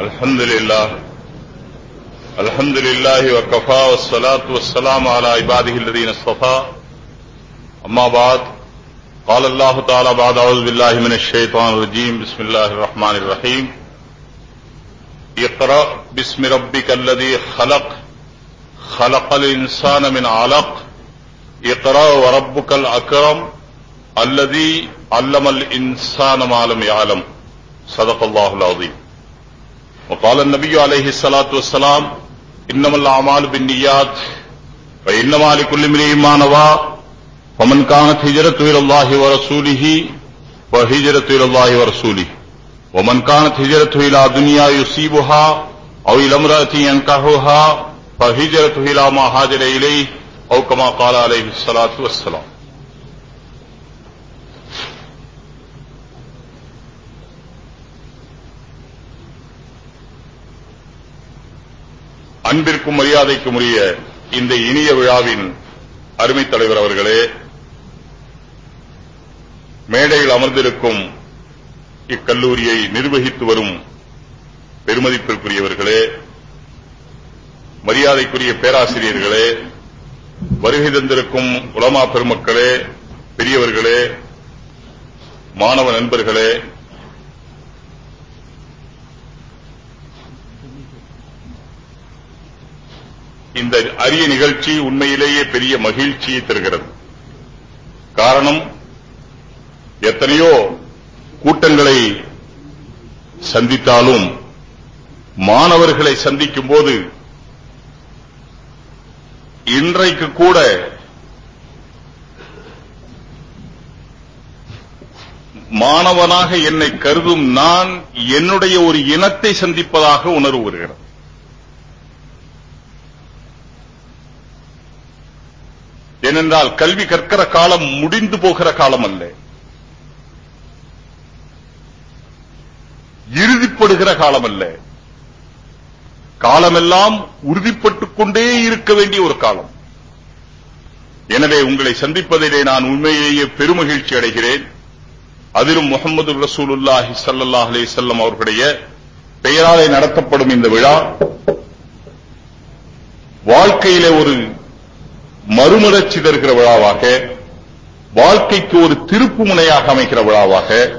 الحمد لله الحمد لله وكفى والصلاة والسلام على عباده الذين اصطفى أما بعد، قال الله تعالى بعد أعوذ بالله من الشيطان الرجيم بسم الله الرحمن الرحيم اقرأ باسم ربك الذي خلق خلق الإنسان من علق. اقرأ وربك الأكرم الذي علم الإنسان ما لم يعلم. صدق الله العظيم وقال النبي عليه الصلاة والسلام، إنما الأعمال بالنيات وإنما لكل امرئ ما نوى ومن كانت هجرته إلى الله ورسوله وهجرته إلى الله ورسوله، ومن كانت هجرته إلى دنيا يصيبها، أو إلى امرأة ينكحها فهجرته إلى ما هاجر إليه، أو كما قال عليه الصلاة والسلام. அன்பிற்கும் மரியாதைக்கும் உரிய இந்த இனிய விழாவின் அருமை தலைவர் அவர்களே மேடையில் அமர்ந்திருக்கும் இக்கல்லூரியை நிர்வகித்து வரும் பெருமதிப்பிற்குரியவர்களே மரியாதைக்குரிய பேராசிரியர்களே வருகை தந்திருக்கும் உலமா பெருமக்களே பெரியவர்களே மாணவ நண்பர்களே இந்த அரிய நிகழ்ச்சி உண்மையிலேயே பெரிய மகிழ்ச்சியை தருகிறது. காரணம் எத்தனையோ கூட்டங்களை சந்தித்தாலும் மாணவர்களை சந்திக்கும் போது இன்றைக்கு கூட மாணவனாக என்னை கருதும் நான் என்னுடைய ஒரு இனத்தை சந்திப்பதாக உணர்வு வருகிறது. ஏனென்றால் கல்வி கற்கிற காலம் முடிந்து போகிற காலம் அல்ல இறுதிப்படுகிற காலம் அல்ல காலமெல்லாம் உறுதிப்பட்டுக் கொண்டே இருக்க வேண்டிய ஒரு காலம். எனவே உங்களை சந்திப்பதிலே நான் உண்மையிலேயே பெருமகிழ்ச்சி அடைகிறேன். அதிலும் முகமது ரசூலுல்லாஹி ஸல்லல்லாஹு அலே செல்லம் அவர்களுடைய பெயராலே நடத்தப்படும் இந்த விழா. வாழ்க்கையிலே ஒரு மறுமலர்ச்சி தருகிற விழாவாக வாழ்க்கைக்கு ஒரு திருப்பு முனையாக அமைக்கிற விழாவாக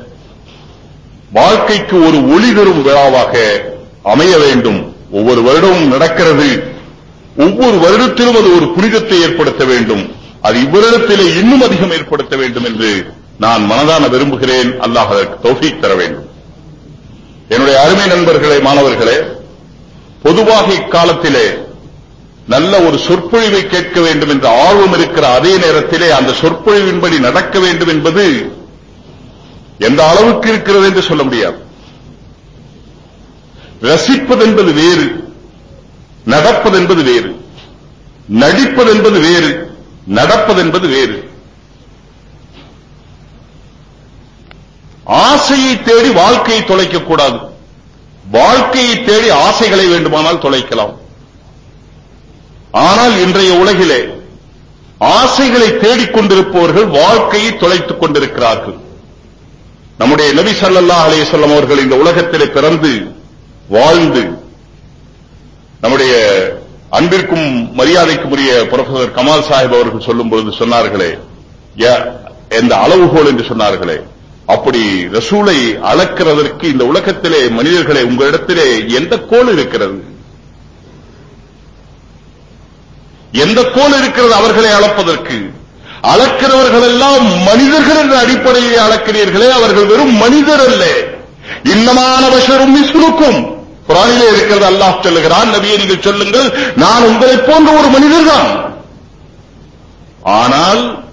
வாழ்க்கைக்கு ஒரு ஒளி தரும் விழாவாக அமைய வேண்டும். ஒவ்வொரு வருடமும் நடக்கிறது. ஒவ்வொரு வருடத்திலும் அது ஒரு புனிதத்தை ஏற்படுத்த வேண்டும். அது இவ்வருடத்திலே இன்னும் அதிகம் ஏற்படுத்த வேண்டும் என்று நான் மனதான விரும்புகிறேன். அல்லாஹ் அதற்கு தௌஃபீக் தர வேண்டும். என்னுடைய அருமை நண்பர்களே மாணவர்களே பொதுவாக இக்காலத்திலே நல்ல ஒரு சொற்பொழிவை கேட்க வேண்டும் என்ற ஆர்வம் இருக்கிற அதே நேரத்திலே அந்த சொற்பொழிவின்படி நடக்க வேண்டும் என்பது எந்த அளவுக்கு இருக்கிறது என்று சொல்ல முடியாது. ரசிப்பது என்பது வேறு நடப்பது என்பது வேறு நடிப்பது என்பது வேறு நடப்பது என்பது வேறு. ஆசையை தேடி வாழ்க்கையை தொலைக்க கூடாது வாழ்க்கையை தேடி ஆசைகளை வேண்டுமானால் தொலைக்கலாம். ஆனால் இன்றைய உலகிலே ஆசைகளை தேடிக்கொண்டிருப்பவர்கள் வாழ்க்கையை தொலைத்துக் கொண்டிருக்கிறார்கள். நம்முடைய நபி சல்லல்லா அலைஹி வஸல்லம் அவர்கள் இந்த உலகத்திலே பிறந்து வாழ்ந்து நம்முடைய அன்பிற்கும் மரியாதைக்கும் உரிய புரொஃபசர் கமால் சாஹிப் அவர்கள் சொல்லும் பொழுது சொன்னார்களே எந்த அளவுகோல் என்று சொன்னார்களே அப்படி ரசூலை அளக்கிறதற்கு இந்த உலகத்திலே மனிதர்களே உங்களிடத்திலே எந்த கோல் இருக்கிறது? எந்த கோல் இருக்கிறது அவர்களை அளப்பதற்கு? அளக்கிறவர்கள் எல்லாம் மனிதர்கள் என்ற அடிப்படையிலே அளக்கிறீர்களே அவர்கள் வெறும் மனிதர் அல்ல. இன்னமான பஷரும் மிஸ்லுக்கும். குரானிலே இருக்கிறது அல்லாஹ் சொல்லுகிறான் நபியை நீங்கள் சொல்லுங்கள் நான் உங்களைப் போன்ற ஒரு மனிதர் தான் ஆனால்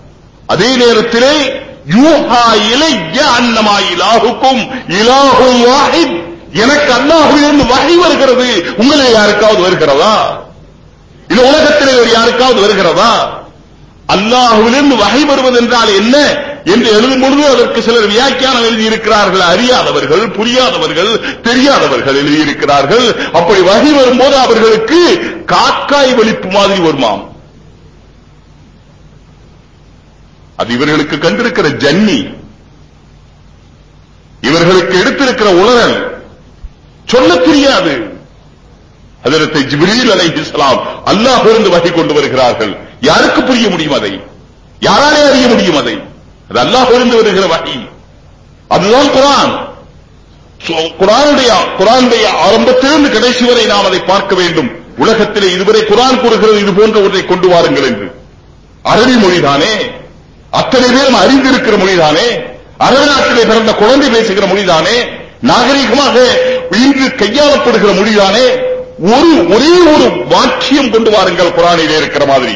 அதே நேரத்திலே யூஹா இலைய அன்னமா இலாஹுக்கும் இலாஹும் வாஹித். எனக்கு அல்லாஹுவிலிருந்து வகை வருகிறது. உங்களில் யாருக்காவது வருகிறதா? இது உலகத்திலே ஒரு யாருக்காவது வருகிறதா? அல்லாஹுவிலிருந்து வகை வருவது என்றால் என்ன? என்று எழுதும் பொழுது அதற்கு சிலர் வியாக்கியானம் எழுதியிருக்கிறார்கள். அறியாதவர்கள் புரியாதவர்கள் தெரியாதவர்கள் எழுதியிருக்கிறார்கள். அப்படி வகை வரும்போது அவர்களுக்கு காக்காய் வலிப்பு மாதிரி வருமாம். அது இவர்களுக்கு கண்டிருக்கிற ஜன்னி. இவர்களுக்கு எடுத்திருக்கிற உணரல். சொல்ல தெரியாது. அதற்கு ஜிப்ரீல் அலைஹிஸ்ஸலாம் அல்லாஹ் இருந்து வகை கொண்டு வருகிறார்கள். யாருக்கு புரிய முடியும் அதை? யாராலே அறிய முடியும் அதை? அது அல்லாஹ் இருந்து வருகிற வகை. அதுதான் குரான். குரானுடைய குரானுடைய ஆரம்பத்திலிருந்து கடைசி வரை நாம் அதை பார்க்க வேண்டும். உலகத்திலே இதுவரை குரான் கூறுகிறது இது போன்ற ஒன்றை கொண்டு வாருங்கள் என்று. அரபி மொழிதானே? அத்தனை பேரும் அறிந்திருக்கிற மொழிதானே? அரபு நாட்டிலே பிறந்த குழந்தை பேசுகிற மொழிதானே? நாகரிகமாக இன்று கையாளப்படுகிற மொழிதானே? ஒரு ஒரே ஒரு வாக்கியம் கொண்டு வாருங்கள் குரானிலே இருக்கிற மாதிரி.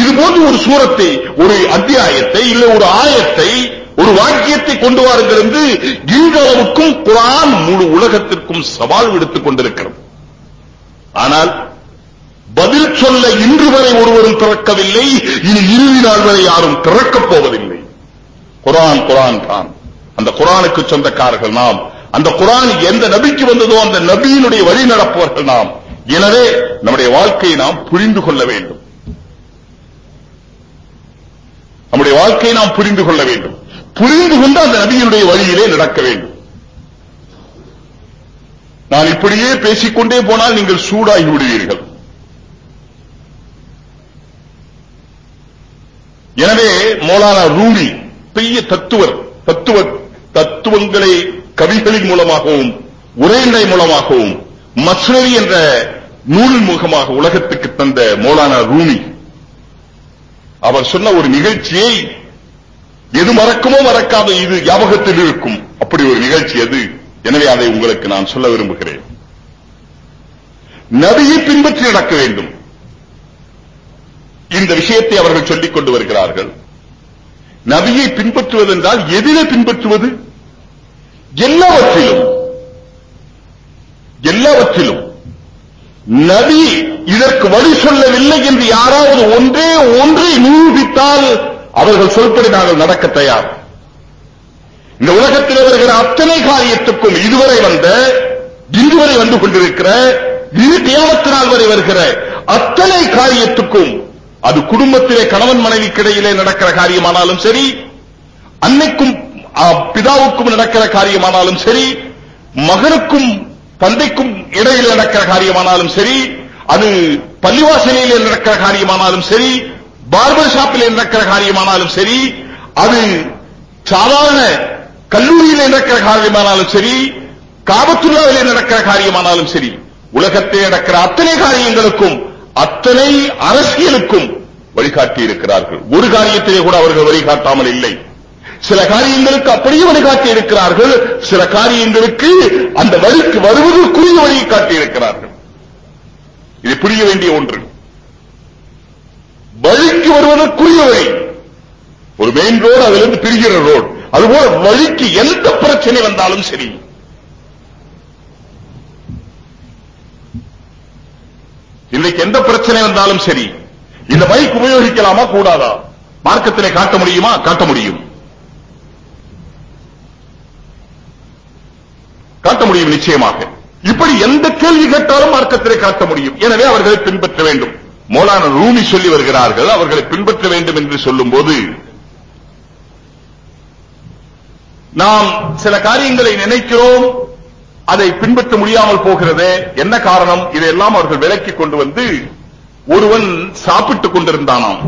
இது போன்ற ஒரு சூரத்தை ஒரு அத்தியாயத்தை இல்ல ஒரு ஆயத்தை ஒரு வாக்கியத்தை கொண்டு வாருங்கள் என்று இன்றளவுக்கும் குரான் முழு உலகத்திற்கும் சவால் விடுத்துக் கொண்டிருக்கிறது. ஆனால் பதில் சொல்ல இன்று வரை ஒருவரும் திறக்கவில்லை இனி இறுதி நாள் வரை யாரும் திறக்கப் போவதில்லை. குரான் குரான் தான். அந்த குரானுக்கு சொந்தக்காரர்கள் நாம் அந்த குரான் எந்த நபிக்கு வந்ததோ அந்த நபியினுடைய வழி நடப்பவர்கள் நாம். எனவே நம்முடைய வாழ்க்கையை நாம் புரிந்து கொள்ள வேண்டும். நம்முடைய வாழ்க்கையை நாம் புரிந்து கொள்ள வேண்டும். புரிந்து கொண்டு அந்த நபியினுடைய வழியிலே நடக்க வேண்டும். நான் இப்படியே பேசிக்கொண்டே போனால் நீங்கள் சூடாகி விடுவீர்கள். எனவே மோலானா ரூமி பெரிய தத்துவர் தத்துவ தத்துவங்களை கவிகளின் மூலமாகவும் உரைநடை மூலமாகவும் மஸ்னவி என்ற நூல் முகமாக உலகத்துக்கு தந்த மௌலானா ரூமி. அவர் சொன்ன ஒரு நிகழ்ச்சியை எது மறக்குமோ மறக்காத இது ஞாபகத்தில் இருக்கும். அப்படி ஒரு நிகழ்ச்சி அது எனவே அதை உங்களுக்கு நான் சொல்ல விரும்புகிறேன். நபியை பின்பற்றி நடக்க வேண்டும். இந்த விஷயத்தை அவர்கள் சொல்லிக் கொண்டு வருகிறார்கள். நபியை பின்பற்றுவது என்றால் எதிலே பின்பற்றுவது எல்லாவற்றிலும் எல்லாவற்றிலும் நபி இதற்கு வழி சொல்லவில்லை என்று யாராவது ஒன்றே ஒன்றை நிரூபித்தால் அவர்கள் சொல்படி நாங்கள் நடக்க தயார். இந்த உலகத்தில் வருகிற அத்தனை காரியத்துக்கும் இதுவரை வந்த இன்று வரை வந்து கொண்டிருக்கிற இரு கியாமத்து நாள் வரை வருகிற அத்தனை காரியத்துக்கும் அது குடும்பத்திலே கணவன் மனைவிக்கிடையிலே நடக்கிற காரியமானாலும் சரி அன்னைக்கும் பிதாவுக்கும் நடக்கிற காரியமானாலும் சரி மகனுக்கும் தந்தைக்கும் இடையில் நடக்கிற காரியமானாலும் சரி அது பள்ளிவாசலையில் நடக்கிற காரியமானாலும் சரி பார்பர் ஷாப்பில் நடக்கிற காரியமானாலும் சரி அது சாதாரண கல்லூரியில் நடக்கிற காரியமானாலும் சரி காபத்துல்லாவிலே நடக்கிற காரியமானாலும் சரி உலகத்தில் நடக்கிற அத்தனை காரியங்களுக்கும் அத்தனை அரசியலுக்கும் வழிகாட்டி இருக்கிறார்கள் ஒரு காரியத்திலே கூட அவர்கள் வழிகாட்டாமல் இல்லை. சில காரியங்களுக்கு அப்படியே வழிகாட்டி இருக்கிறார்கள் சில காரியங்களுக்கு அந்த வழிக்கு வருவதற்குரிய வழியை காட்டி இருக்கிறார்கள் இது புரிய வேண்டிய ஒன்று. வழிக்கு வருவதற்குரிய வழி. ஒரு மெயின் ரோடு அதிலிருந்து பிரிகிற ரோடு அதுபோல வழிக்கு எந்த பிரச்சனை வந்தாலும் சரி. இன்னைக்கு எந்த பிரச்சனை வந்தாலும் சரி. இந்த பைக் உபயோகிக்கலாமா கூடாதா? மார்க்கத்திலே காட்ட முடியுமா? காட்ட முடியும். காட்ட முடியும் நிச்சயமாக. இப்படி எந்த கேள்வி கேட்டாலும் மார்க்கத்திலே காட்ட முடியும். எனவே அவர்களை பின்பற்ற வேண்டும். மோலான ரூமி சொல்லி வருகிறார்கள் அவர்களை பின்பற்ற வேண்டும் என்று சொல்லும் போது நாம் சில காரியங்களை நினைக்கிறோம் அதை பின்பற்ற முடியாமல் போகிறது என்ன காரணம்? இதையெல்லாம் அவர்கள் விலக்கி கொண்டு வந்து ஒருவன் சாப்பிட்டுக் கொண்டிருந்தானாம்.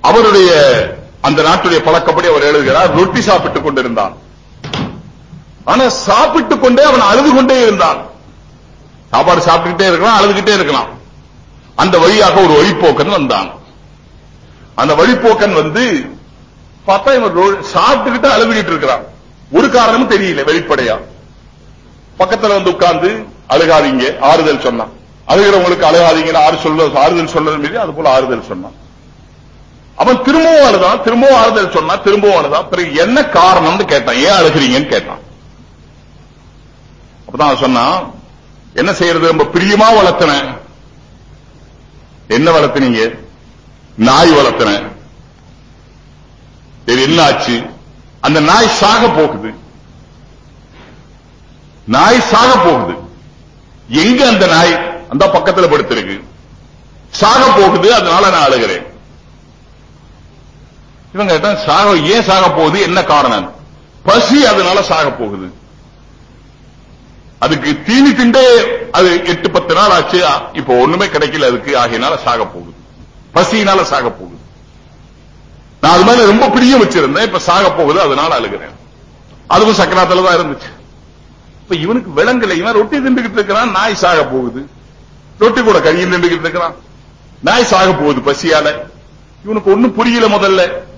அவருடைய அந்த நாட்டுடைய பழக்கப்படி அவர் எழுதுகிறார் ரொட்டி சாப்பிட்டுக் கொண்டிருந்தான். ஆனா சாப்பிட்டுக் கொண்டே அவன் அழுது கொண்டே இருந்தான். சாப்பாடு சாப்பிட்டுக்கிட்டே இருக்கலாம் அழுதுகிட்டே இருக்கலாம். அந்த வழியாக ஒரு வழிப்போக்கன் வந்தான். அந்த வழிப்போக்கன் வந்து பார்த்தா இவன் சாப்பிட்டுக்கிட்டு அழுதுகிட்டு இருக்கிறான். ஒரு காரணமும் தெரியல வெளிப்படையா. பக்கத்துல வந்து உட்கார்ந்து அழுகாதீங்க ஆறுதல் சொன்னான். அழுகிறவங்களுக்கு அழுகாதீங்கன்னு ஆறு சொல்ல ஆறுதல் சொல்றது மீறி அது போல ஆறுதல் சொன்னான். அவன் திரும்பவும் அழுதான் திரும்பவும் ஆறுதல் சொன்னான் திரும்பவும் அழுதான். பிறகு என்ன காரணம்னு கேட்டான் ஏன் அழுகிறீங்கன்னு கேட்டான். அப்பதான் சொன்னா என்ன செய்யறது? ரொம்ப பிரியமா வளர்த்தன. என்ன வளர்த்துனீங்க? நாய் வளர்த்தன. என்ன ஆச்சு? அந்த நாய் சாக போகுது. நாய் சாக போகுது. எங்க அந்த நாய்? அந்த பக்கத்துல படுத்திருக்கு. சாக போகுது அதனால நான் அழுகிறேன். இவங்க சாக ஏன் சாக போகுது? என்ன காரணம்? பசி அதனால சாக போகுது. அதுக்கு தீனி திண்டே அது எட்டு பத்து நாள் ஆச்சு. இப்போ ஒண்ணுமே கிடைக்கல அதுக்கு. ஆகையினால சாக போகுது. பசியினால சாக போகுது. நான் அது மாதிரி ரொம்ப பிரியம் வச்சிருந்தேன். இப்ப சாக போகுது. அதனால அழுகிறேன். அதுவும் சக்கராத்துல தான் இருந்துச்சு. இப்ப இவனுக்கு விலங்குல இவன் ரொட்டி திண்டுகிட்டு இருக்கிறான். நாய் சாக போகுது. ரொட்டி கூட கறியில் நின்றுகிட்டு இருக்கிறான். நாய் சாக போகுது பசியால. இவனுக்கு ஒண்ணும் புரியல முதல்ல.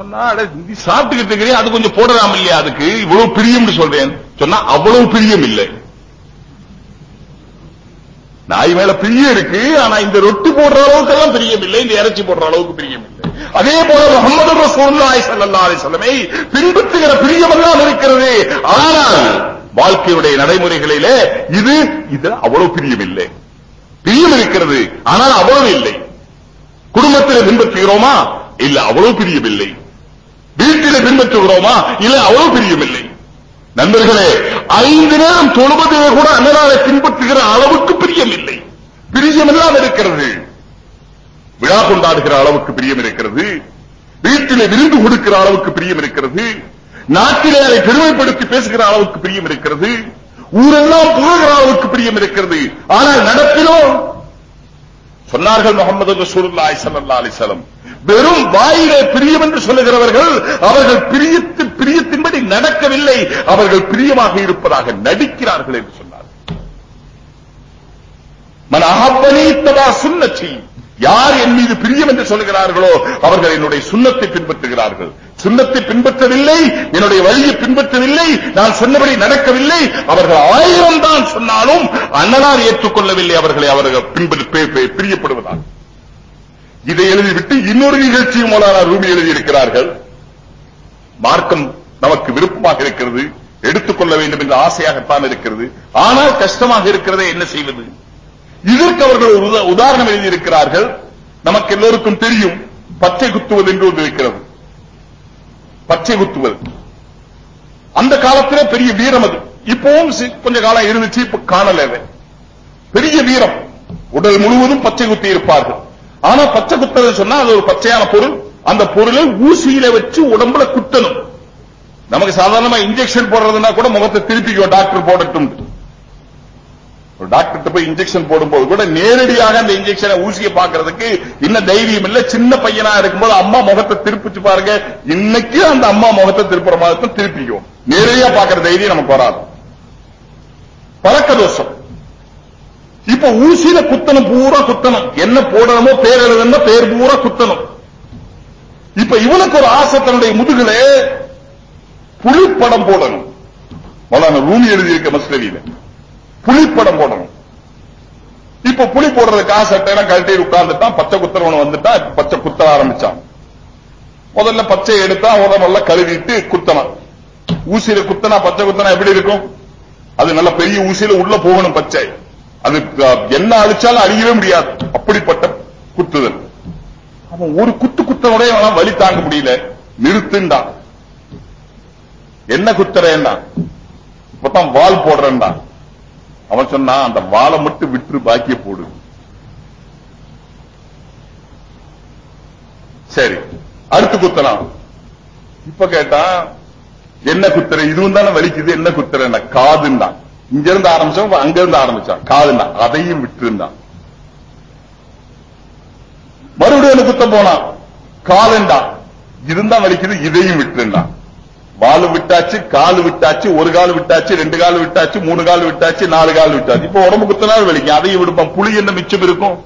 சொன்னா நீ சாப்பிட்டுக்கிட்டு இருக்கிறீ அது கொஞ்சம் போடலாம் இல்லையா அதுக்கு? இவ்வளவு பிரியம் சொல்றேன். சொன்னா அவ்வளவு பிரியம் இல்லை. நாய் மேல பிரியம் இருக்கு ஆனா இந்த ரொட்டி போடுற அளவுக்கு எல்லாம் பிரியம் இல்லை இந்த இறைச்சி போடுற அளவுக்கு பிரியம் இல்லை. அதே போல முகமது ரசூலுல்லாஹி ஸல்லல்லாஹு அலைஹி பின்பற்றுகிற பிரியம் எல்லாம் இருக்கிறது. ஆனால் வாழ்க்கையுடைய நடைமுறைகளிலே இது இது அவ்வளவு பிரியம் இல்லை. பிரியம் இருக்கிறது ஆனால் அவ்வளவு இல்லை. குடும்பத்தில் பின்பற்றுகிறோமா? இல்ல அவ்வளவு பிரியம் இல்லை. வீட்டிலே பின்பற்றுகிறோமா? இல்ல அவ்வளவு பிரியமில்லை. நண்பர்களே ஐந்து நேரம் தொழுவதே கூட அன்னதாரை பின்பற்றுகிற அளவுக்கு பிரியமில்லை. பிரியமில்லாம பிரியம் இருக்கிறது. விழா கொண்டாடுகிற அளவுக்கு பிரியம் இருக்கிறது வீட்டிலே விருந்து கொடுக்கிற அளவுக்கு பிரியம் இருக்கிறது நாட்டிலே அதை பெருமைப்படுத்தி பேசுகிற அளவுக்கு பிரியம் இருக்கிறது ஊரெல்லாம் புகழ்கிற அளவுக்கு பிரியம் இருக்கிறது ஆனால் நடப்பிலோ சொன்னார்கள் முகமது ரசூலுல்லாஹி ஸல்லல்லாஹு அலைஹி வஸல்லம் வெறும் வாயிலே பிரியம் என்று சொல்லுகிறவர்கள் அவர்கள் பிரியத்து பிரியத்தின்படி நடக்கவில்லை. அவர்கள் பிரியமாக இருப்பதாக நடிக்கிறார்கள் என்று சொன்னார். மன அஹப்பனி யார் என் மீது பிரியம் என்று சொல்லுகிறார்களோ அவர்கள் என்னுடைய சுண்ணத்தை பின்பற்றுகிறார்கள். சுண்ணத்தை பின்பற்றவில்லை என்னுடைய வழியை பின்பற்றவில்லை நான் சொன்னபடி நடக்கவில்லை. அவர்கள் ஆயிரம் தான் சொன்னாலும் அண்ணனார் ஏற்றுக்கொள்ளவில்லை. அவர்களை அவர்கள் பின்பற்ற பிரியப்படுவதாக பே- பிரியப்படுவதால். இதை எழுதிவிட்டு இன்னொரு நிகழ்ச்சியும் மௌலானா ரூபி எழுதியிருக்கிறார்கள். மார்க்கம் நமக்கு விருப்பமாக இருக்கிறது. எடுத்துக்கொள்ள வேண்டும் என்ற ஆசையாகத்தான் இருக்கிறது. ஆனால் கஷ்டமாக இருக்கிறதே என்ன செய்வது? இதற்கு அவர்கள் ஒரு உதா- உதாரணம் எழுதியிருக்கிறார்கள். நமக்கு எல்லோருக்கும் தெரியும் பச்சை குத்துவது என்று ஒன்று இருக்கிறது. பச்சை குத்துவது அந்த காலத்திலே பெரிய வீரம் அது. இப்பவும் சி- கொஞ்ச காலம் இருந்துச்சு இப்ப காணல. பெரிய வீரம். உடல் முழுவதும் பச்சை குத்தி இருப்பார்கள். ஆனா பச்சை குத்துறது சொன்னா அது ஒரு பச்சையான பொருள். அந்த பொருளை ஊசியில வச்சு உடம்புல குத்தணும். நமக்கு சாதாரணமா இன்ஜெக்ஷன் போடுறதுன்னா கூட முகத்தை திருப்பிக்கோ டாக்டர் போடட்டும். ஒரு டாக்டர் போய் இன்ஜெக்ஷன் போடும்போது கூட நேரடியாக அந்த இன்ஜெக்ஷனை ஊசியை பாக்குறதுக்கு இன்னும் தைரியம் இல்ல. சின்ன பையனா இருக்கும்போது அம்மா முகத்தை திருப்பிச்சு பாருங்க. இன்னைக்கு அந்த அம்மா முகத்தை திருப்புற மாதிரி திருப்பிக்கும். நேரடியா பார்க்கிற தைரியம் நமக்கு வராது. பழக்க தோஷம். இப்ப ஊசியில குத்தணும் பூரா குத்தணும். என்ன போடணுமோ பேர் எழுதணும் பேர் பூரா குத்தணும். இப்ப இவனுக்கு ஒரு ஆசை தன்னுடைய முதுகுல புலிப்படம் போடணும். மலான ரூமி எழுதியிருக்க மஸ்லவியில புலிப்படம் போடணும். இப்ப புலி போடுறதுக்கு ஆசை கழட்டி உட்கார்ந்துட்டான் பச்சை குத்துறவன் வந்துட்டான் இப்ப பச்சை குத்த ஆரம்பிச்சான். முதல்ல பச்சை எடுத்தா உடம்பெல்லாம் கழுவிட்டு குத்தணும் ஊசியில குத்தனா பச்சை குத்தனா எப்படி இருக்கும்? அது நல்ல பெரிய ஊசியில உள்ள போகணும் பச்சை. அது என்ன அழிச்சாலும் அழியவே முடியாது. அப்படிப்பட்ட குத்துதல். அவன் ஒரு குத்து குத்தனுடைய அவனால வலி தாங்க முடியல. நிறுத்துண்டான் என்ன குத்துறேன்னா? இப்பதான் வால் போடுறேன்டா அவன் சொன்னா அந்த வாழை மட்டும் விட்டு பாக்கிய போடு. சரி அடுத்து குத்தலாம். இப்ப கேட்டா என்ன குத்துற? இதுவும் தானே வலிக்குது. என்ன குத்துறேன்னா காதுண்டான் இங்க இருந்து ஆரம்பிச்சான் அங்க இருந்து ஆரம்பிச்சான் காதுண்டா அதையும் விட்டுருந்தான் மறுபடியும் என்ன குத்த போனான் காலுண்டா இருந்தா வலிக்குது இதையும் விட்டுருந்தான் வாலு விட்டாச்சு காலு விட்டாச்சு ஒரு கால் விட்டாச்சு ரெண்டு கால் விட்டாச்சு மூணு கால் விட்டாச்சு நாலு கால் விட்டாச்சு. இப்ப உடம்பு குத்தினால் வலிக்கும். அதையும் விடுப்பான் புளி என்ன மிச்சம் இருக்கும்?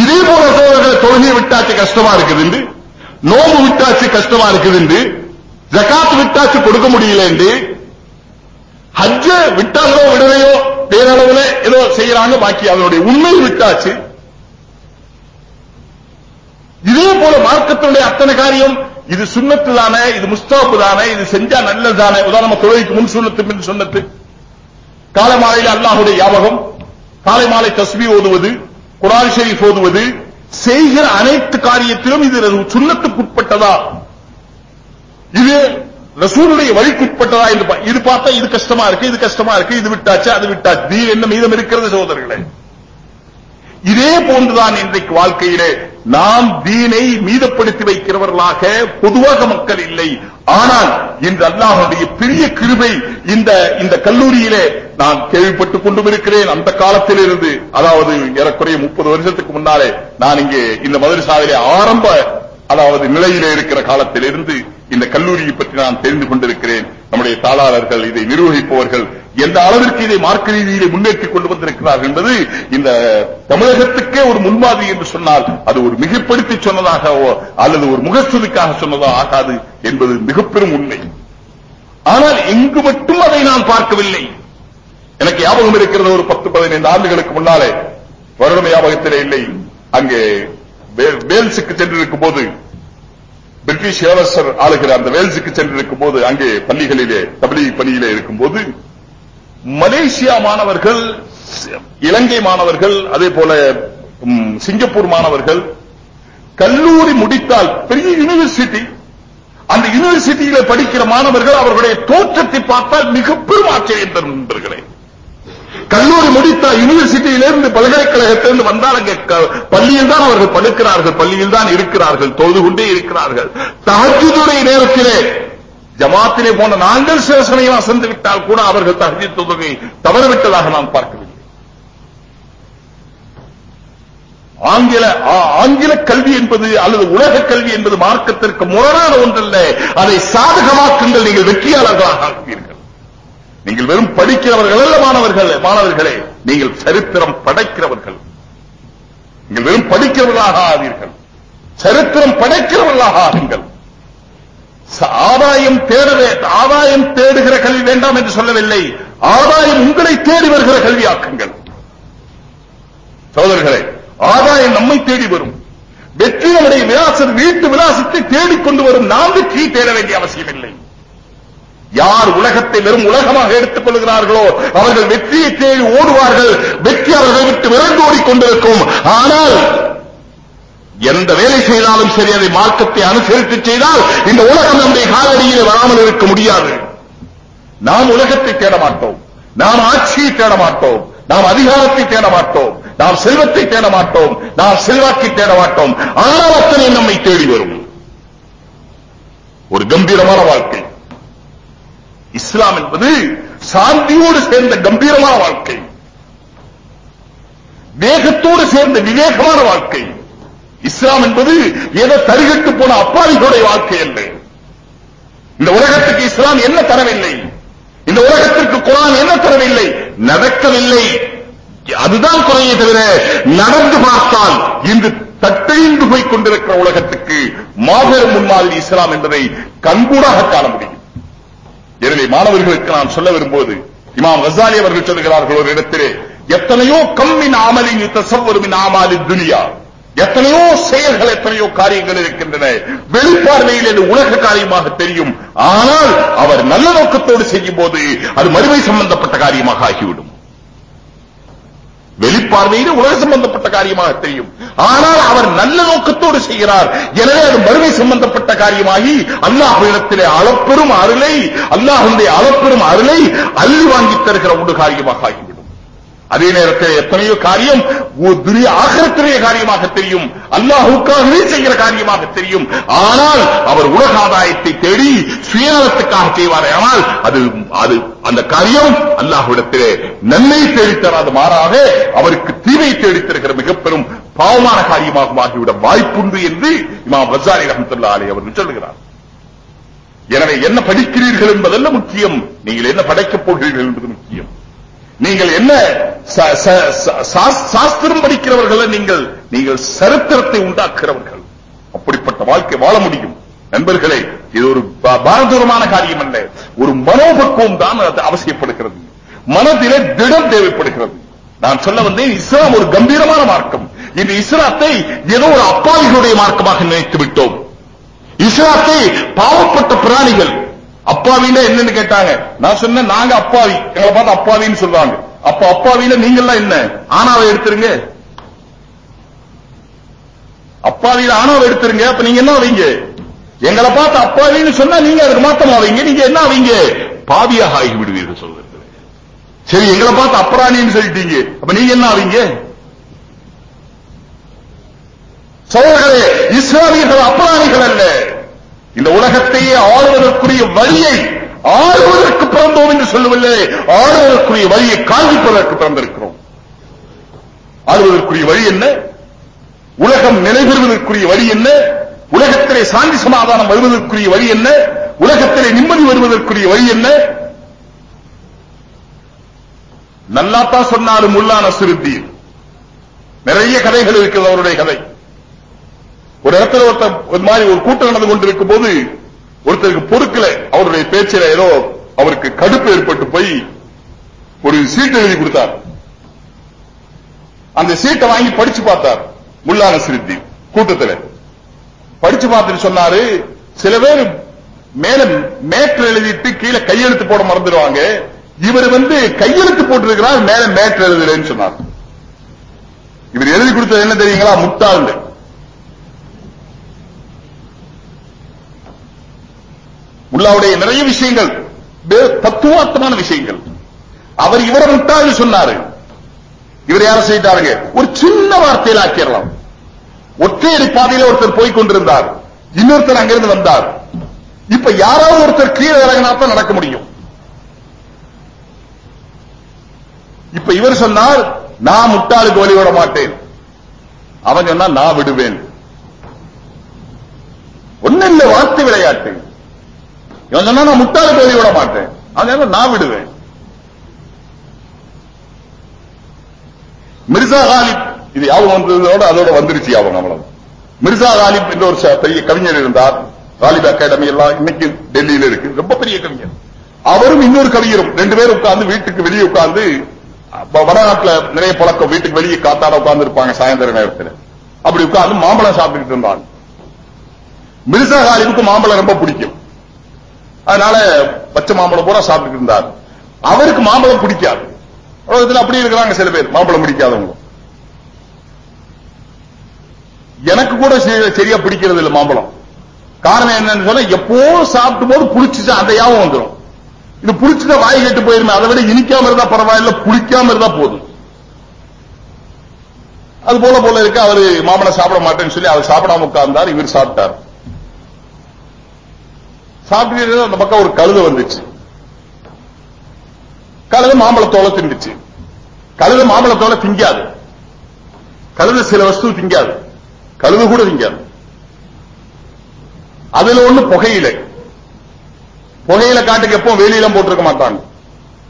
இதே போல சோழர்களை தொழுகையை விட்டாச்சு கஷ்டமா இருக்குது நோம்பு விட்டாச்சு கஷ்டமா இருக்குது ஜகாத் விட்டாச்சு கொடுக்க முடியல ஹஜ்ஜ விட்டாங்களோ விடலையோ பேரளவுல ஏதோ செய்யறாங்க பாக்கி அதனுடைய உண்மை விட்டாச்சு. இதே போல மார்க்கத்தினுடைய அத்தனை காரியம் இது சுண்ணத்து தானே இது முஸ்தாப்பு தானே இது செஞ்சா நல்லது தானே உதாரணமா தொழுகைக்கு முன் சுண்ணத்து பின் சுண்ணத்து. காலை மாலையில் அல்லாஹுடைய ஞாபகம் காலை மாலை தஸ்மி ஓதுவது குரான் ஷரீஃப் ஓதுவது செய்கிற அனைத்து காரியத்திலும் இது சுண்ணத்துக்குட்பட்டதா? இது ரசூலுடைய வழிக்குட்பட்டதா என்று இது பார்த்தா இது கஷ்டமா இருக்கு இது கஷ்டமா இருக்கு இது விட்டாச்சு அது விட்டாச்சு. தீ என்ன மீதம் இருக்கிறது சகோதரர்களே? இதே போன்றுதான் இன்றைக்கு வாழ்க்கையிலே நாம் தீனை மீதப்படுத்தி வைக்கிறவர்களாக பொதுவாக மக்கள் இல்லை. ஆனால் இன்று அல்லாஹுடைய பெரிய கிருபை இந்த இந்த கல்லூரியிலே நான் கேள்விப்பட்டுக் கொண்டும் இருக்கிறேன் அந்த காலத்திலிருந்து அதாவது ஏறக்குறைய முப்பது வருஷத்துக்கு முன்னாலே நான் இங்கே இந்த மதுரசாவிலே ஆரம்ப அதாவது நிலையிலே இருக்கிற காலத்தில் இருந்து இந்த கல்லூரியை பற்றி நான் தெரிந்து கொண்டிருக்கிறேன். நம்முடைய தாளாளர்கள் இதை நிர்வகிப்பவர்கள் எந்த அளவிற்கு இதை மார்க்க ரீதியிலே முன்னேற்றிக் கொண்டு வந்திருக்கிறார்கள் என்பது இந்த தமிழகத்துக்கே ஒரு முன்மாதிரி என்று சொன்னால் அது ஒரு மிகப்படுத்தி சொன்னதாகவோ அல்லது ஒரு முகஸ்துதிக்காக சொன்னதோ ஆகாது என்பது மிக பெரும் உண்மை. ஆனால் இங்கு மட்டும் அதை நான் பார்க்கவில்லை. எனக்கு ஞாபகம் இருக்கிறது ஒரு பத்து பதினைந்து ஆண்டுகளுக்கு முன்னாலே. வருடம் ஞாபகத்திலே இல்லை. அங்கே வேல்ஸுக்கு சென்றிருக்கும் போது பிரிட்டிஷ் இளவரசர் ஆளுகிற அந்த வேல்ஸுக்கு சென்றிருக்கும் போது அங்கே பள்ளிகளிலே தபிலி பணியிலே இருக்கும் போது மலேசியா மாணவர்கள் இலங்கை மாணவர்கள் அதே போல சிங்கப்பூர் மாணவர்கள் கல்லூரி முடித்தால் பெரிய யூனிவர்சிட்டி அந்த யூனிவர்சிட்டியில படிக்கிற மாணவர்கள் அவர்களுடைய தோற்றத்தை பார்த்தால் மிக பெரும் ஆச்சரியம் தரும் நண்பர்களே. கல்லூரி முடித்த யூனிவர்சிட்டியிலிருந்து பல்கலைக்கழகத்திலிருந்து வந்தால் அங்கே பள்ளியில் தான் அவர்கள் படுக்கிறார்கள் பள்ளியில் தான் இருக்கிறார்கள் தொழுது கொண்டே இருக்கிறார்கள். தஹஜுடைய நேரத்திலே ஜமாத்திலே போன நாங்கள் சேசனையும் அசந்து விட்டால் கூட அவர்கள் தஹஜி தொழுகை தவறவிட்டதாக நான் பார்க்கவில்லை. ஆங்கில ஆங்கில கல்வி என்பது அல்லது உலக கல்வி என்பது மார்க்கத்திற்கு முரணான ஒன்றல்ல. அதை சாதகமாக்குங்கள் நீங்கள் வெற்றியாளர்களாக ஆகுவீர்கள் நீங்கள் வெறும் படிக்கிறவர்கள் அல்ல மாணவர்கள் மாணவர்களே. நீங்கள் சரித்திரம் படைக்கிறவர்கள். நீங்கள் வெறும் படிக்கிறவர்களாக ஆவீர்கள். சரித்திரம் படைக்கிறவர்களாக ஆகுங்கள். ஆதாயம் தேடவே ஆதாயம் தேடுகிற கல்வி வேண்டாம் என்று சொல்லவில்லை. ஆதாயம் உங்களை தேடி வருகிற கல்வியாக்குங்கள். சோதர்களே ஆதாயம் நம்மை தேடி வரும். வெற்றி நம்முடைய விலாசர் வீட்டு விலாசத்தை தேடிக்கொண்டு வரும் நாம் வெற்றியை தேட வேண்டிய அவசியம் இல்லை யார் உலகத்தை வெறும் உலகமாக எடுத்துக் கொள்கிறார்களோ அவர்கள் வெற்றியை தேடி ஓடுவார்கள் வெற்றி அவர்களை விட்டு விரண்டு ஓடிக்கொண்டிருக்கும். ஆனால் எந்த வேலை செய்தாலும் சரி அதை மார்க்கத்தை அனுசரித்து செய்தால் இந்த உலகம் நம்முடைய காலடியில் வராமல் இருக்க முடியாது. நாம் உலகத்தை தேட மாட்டோம். நாம் ஆட்சியை தேட மாட்டோம். நாம் அதிகாரத்தை தேட மாட்டோம். நாம் செல்வத்தை தேட மாட்டோம். நாம் செல்வாக்கை தேட மாட்டோம். ஆனால் அத்தனை நம்மை தேடி வரும். ஒரு கம்பீரமான வாழ்க்கை. இஸ்லாம் என்பது சாந்தியோடு சேர்ந்த கம்பீரமான வாழ்க்கை. வேகத்தோடு சேர்ந்த விவேகமான வாழ்க்கை. இஸ்லாம் என்பது ஏதோ தருகட்டு போன அப்பாவிகளுடைய வாழ்க்கை அல்ல. இந்த உலகத்துக்கு இஸ்லாம் என்ன தரவில்லை? இந்த உலகத்திற்கு குரான் என்ன தரவில்லை? நடக்கவில்லை. அதுதான் குறையை தவிர நடந்து பார்த்தால் இன்று தட்டைந்து போய் கொண்டிருக்கிற உலகத்துக்கு மாபெரும் முன்மாதிரி இஸ்லாம் என்பதை கண்கூடாக காண முடியும். எனவே மாணவர்களுக்கு நான் சொல்ல விரும்புவது இமாம் கசாலி அவர்கள் சொல்லுகிறார்கள் ஒரு இடத்திலே எத்தனையோ கம்மின் ஆமலின் தசவ்வருமின் ஆமாலி துனியா எத்தனையோ செயல்கள் எத்தனையோ காரியங்கள் இருக்கின்றன வெளிப்பார்வையில் இது உலக காரியமாக தெரியும் ஆனால் அவர் நல்ல நோக்கத்தோடு செய்யும் போது அது மறுமை சம்பந்தப்பட்ட காரியமாக ஆகிவிடும். வெளிப்பார்வையில் உலக சம்பந்தப்பட்ட காரியமாக தெரியும். ஆனால் அவர் நல்ல நோக்கத்தோடு செய்கிறார். எனவே அது மறுமை சம்பந்தப்பட்ட காரியமாகி அல்லாஹ்விடத்திலே அளப்பெரும் அருளை அல்லாஹுடைய அளப்பெரும் அருளை அள்ளி வாங்கி தருகிற ஒரு காரியமாக ஆகிவிடும். அதே நேரத்தில் எத்தனையோ காரியம் ஒரு துரிய ஆகரத்திலேயே காரியமாக தெரியும். அல்லாஹுக்காகவே செய்கிற காரியமாக தெரியும். ஆனால் அவர் உலக ஆதாயத்தை தேடி சுயநலத்துக்காக செய்வார். ஆனால் அது அது அந்த காரியம் அல்லாஹ்விடத்திலே நன்மை தேடித்தராது மாறாக அவருக்கு தீமை தேடித்தருகிற மிக பெரும் பாவமான காரியமாக ஆகிவிட வாய்ப்புண்டு என்று இமாம் வசாரி ரஹமத்துல்லா அலி அவர்கள் சொல்லுகிறார். எனவே என்ன படிக்கிறீர்கள் என்பதல்ல முக்கியம். நீங்கள் என்ன படைக்கப் போகிறீர்கள் என்பது முக்கியம். நீங்கள் என்ன சா- சாஸ்திரம் படிக்கிறவர்கள் நீங்கள் நீங்கள் சரித்திரத்தை உண்டாக்குறவர்கள் அப்படிப்பட்ட வாழ்க்கை வாழ முடியும். நண்பர்களே இது ஒரு பாரதூரமான காரியம் அல்ல. ஒரு மனோபக்குவம் தான் அது அவசியப்படுகிறது. மனதிலே திடம் தேவைப்படுகிறது. நான் சொல்ல வந்தேன் இஸ்லாம் ஒரு கம்பீரமான மார்க்கம். இந்த இஸ்லாத்தை ஏதோ ஒரு அப்பாவிகளுடைய மார்க்கமாக நினைத்து விட்டோம் இஸ்லாத்தை பாவப்பட்ட பிராணிகள் அப்பாவின்னா என்னன்னு கேட்டாங்க. நான் சொன்னேன் நாங்க அப்பாவி. எங்களை பார்த்து அப்பாவின்னு சொல்றாங்க. அப்ப அப்பாவில நீங்கெல்லாம் என்ன? ஆணாவை எடுத்துருங்க. அப்பாவில ஆணாவை எடுத்துருங்க. அப்ப நீங்க என்ன வைங்க எங்களை பார்த்து அப்பாவின்னு சொன்னா நீங்க அதுக்கு மாத்தம் வைங்க நீங்க என்ன ஆவீங்க? பாவியாக ஆகி விடுவீர்கள் சொல்றது சரி எங்களை பார்த்து அப்ராணின்னு சொல்லிட்டீங்க. அப்ப நீங்க என்ன ஆவீங்க? சோழர்களே இஸ்லாமியர்கள் அப்ராணிகள் அல்ல. இந்த உலகத்தையே ஆளுவதற்குரிய வழியை ஆளுவதற்கு பிறந்தோம் என்று சொல்லவில்லை ஆளுவதற்குரிய வழியை காண்பிப்பதற்கு பிறந்திருக்கிறோம். ஆளுவதற்குரிய வழி என்ன? உலகம் நிலைபெறுவதற்குரிய வழி என்ன? உலகத்திலே சாந்தி சமாதானம் வருவதற்குரிய வழி என்ன? உலகத்திலே நிம்மதி வருவதற்குரிய வழி என்ன? நல்லாத்தான் சொன்னாரு முல்லா நசுருத்தீன் நிறைய கதைகள் இருக்கிறது அவருடைய கதை. ஒரு இடத்துல ஒருத்தர் ஒரு மாதிரி ஒரு கூட்டம் நடந்து கொண்டிருக்கும் போது ஒருத்தருக்கு பொறுக்கல. அவருடைய பேச்சில ஏதோ அவருக்கு கடுப்பு ஏற்பட்டு போய் ஒரு சீட்டு எழுதி கொடுத்தார். அந்த சீட்டை வாங்கி படிச்சு பார்த்தார் முல்லா நசிருத்தீன் கூட்டத்தில். படிச்சு பார்த்துட்டு சொன்னாரு சில பேர் மேல மேட்ரு எழுதிட்டு கீழே கையெழுத்து போட மறந்துடுவாங்க. இவர் வந்து கையெழுத்து போட்டிருக்கிறார் மேல மேட்ரு எழுதுறேன்னு சொன்னார். இவர் எழுதி கொடுத்தது என்ன தெரியுங்களா? முட்டாள் உள்ளாவுடைய நிறைய விஷயங்கள் தத்துவார்த்தமான விஷயங்கள். அவர் இவரை முட்டாள் சொன்னாரு. இவர் யார செய்தாருங்க ஒரு சின்ன வார்த்தையில் ஆக்கிடலாம் ஒற்றையடி பாதையில ஒருத்தர் போய் கொண்டிருந்தார். இன்னொருத்தர் அங்கிருந்து வந்தார். இப்ப யாராவது ஒருத்தர் கீழே இறங்கினா தான் நடக்க முடியும். இப்ப இவர் சொன்னார் நான் முட்டாளுக்கு வழி விட மாட்டேன். அவன் சொன்னா நான் விடுவேன். ஒண்ணு இல்ல வார்த்தை விளையாட்டு. இவன் சொன்னா நான் முட்டாளுக்கு வழி விட மாட்டேன். அதனால நான் விடுவேன். மிர்சா காலிப் இது யாபகம் வந்ததோட அதோட வந்துருச்சு யாபகம் அவ்வளவு மிர்சா காலிப் என்ற ஒரு பெரிய கவிஞர் இருந்தார். காலிப் அகாடமி எல்லாம் இன்னைக்கு டெல்லியில இருக்கு. ரொம்ப பெரிய கவிஞர். அவரும் இன்னொரு கவிஞரும் ரெண்டு பேரும் உட்கார்ந்து வீட்டுக்கு வெளியே உட்கார்ந்து வடநாட்டுல நிறைய பழக்கம் வீட்டுக்கு வெளியே காத்தாட உட்கார்ந்து இருப்பாங்க சாயந்தர நேரத்தில். அப்படி உட்கார்ந்து மாம்பழம் சாப்பிட்டுட்டு இருந்தாங்க. மிர்சா காலிபுக்கு மாம்பழம் ரொம்ப பிடிக்கும். அதனால பச்சை மாம்பழம் பூரா சாப்பிட்டுட்டு இருந்தார். அவருக்கு மாம்பழம் பிடிக்காது. உலகத்தில் அப்படி இருக்கிறாங்க சில பேர். மாம்பழம் பிடிக்காதவங்க. எனக்கு கூட சரி- சரியா பிடிக்கிறது இல்ல மாம்பழம். காரணம் என்னன்னு சொன்னா எப்போ சாப்பிடும் போது புளிச்சுச்சா அந்த யாவும் வந்துடும் இது புளிச்சுட்டா வாய் கெட்டு போயிருமே அதை விட இனிக்காம இருந்தா பரவாயில்ல புளிக்காம இருந்தா போதும். அது போல போல இருக்கு. அவரு மாம்பழம் சாப்பிட மாட்டேன்னு சொல்லி அவர் சாப்பிடாம உட்கார்ந்தார் இவர் சாப்பிட்டார். சாப்பிட்டு அந்த பக்கம் ஒரு கழுத வந்துச்சு. கழுத மாம்பழத்தோலை திண்டுச்சு கழுத மாம்பழத்தோலை திங்காது. கழுத சில வஸ்து திங்காது. கழுத கூட திங்காது. அதுல ஒண்ணு புகையிலை. புகையில காட்டுக்கு எப்போ வெளியில போட்டிருக்க மாட்டாங்க.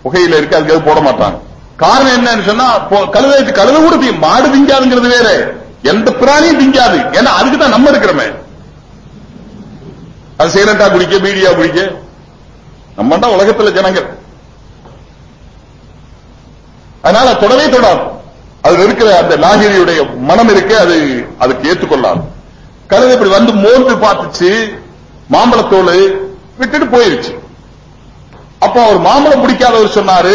புகையில இருக்கு அதுக்கு எதுவும் போட மாட்டாங்க. காரணம் என்னன்னு சொன்னா பொ- கழுதை கூட மாடு திங்காதுங்கிறது வேற. எந்த பிராணியும் திங்காது. ஏன்னா அதுக்கு தான் நம்ம இருக்கிறோமே. அது சிகரெட்டா குடிக்க பீடியா குடிக்க. நம்ம தான் உலகத்துல ஜனங்கள். அதனால தொடவே தொடாது. அதுல இருக்கிற அந்த லாகிரியுடைய மனம் இருக்கு அது அதுக்கு ஏற்றுக்கொள்ளாது. கழுதை இப்படி வந்து மோந்து பார்த்துச்சு மாம்பழத்தோல் விட்டுட்டு போயிருச்சு. அப்போ அவர் மாம்பழம் பிடிக்காதவர் சொன்னாரு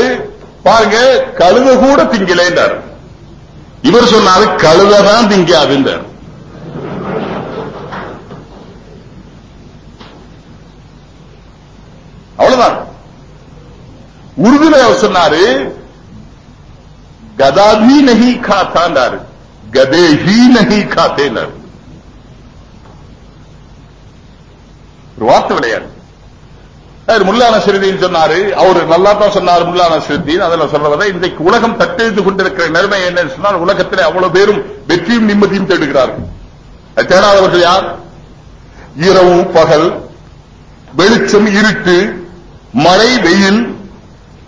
பாருங்க கழுத கூட திங்கலேன்றார். இவர் சொன்னாரு கழுத தான் திங்காதுன்றார். அவ்வளவுதான். உருதுல சொன்னாரு கதாபி நகி காத்தாண்டாரு கதேஹி நகி காத்தேனாரு ஒரு வார்த்தை விளையாடு முல்லா நசருதீன் சொன்னாரு அவரு நல்லா தான் சொன்னார் முல்லா நசருதீன். அதில் சொல்றதை இன்றைக்கு உலகம் தட்டெழுந்து கொண்டிருக்கிற நிலைமை என்னன்னு சொன்னால் உலகத்தில் அவ்வளவு பேரும் வெற்றியும் நிம்மதியும் தேடுகிறார்கள். தேடாதவர்கள் யார்? இரவும் பகல் வெளிச்சம் இருட்டு மழை வெயில்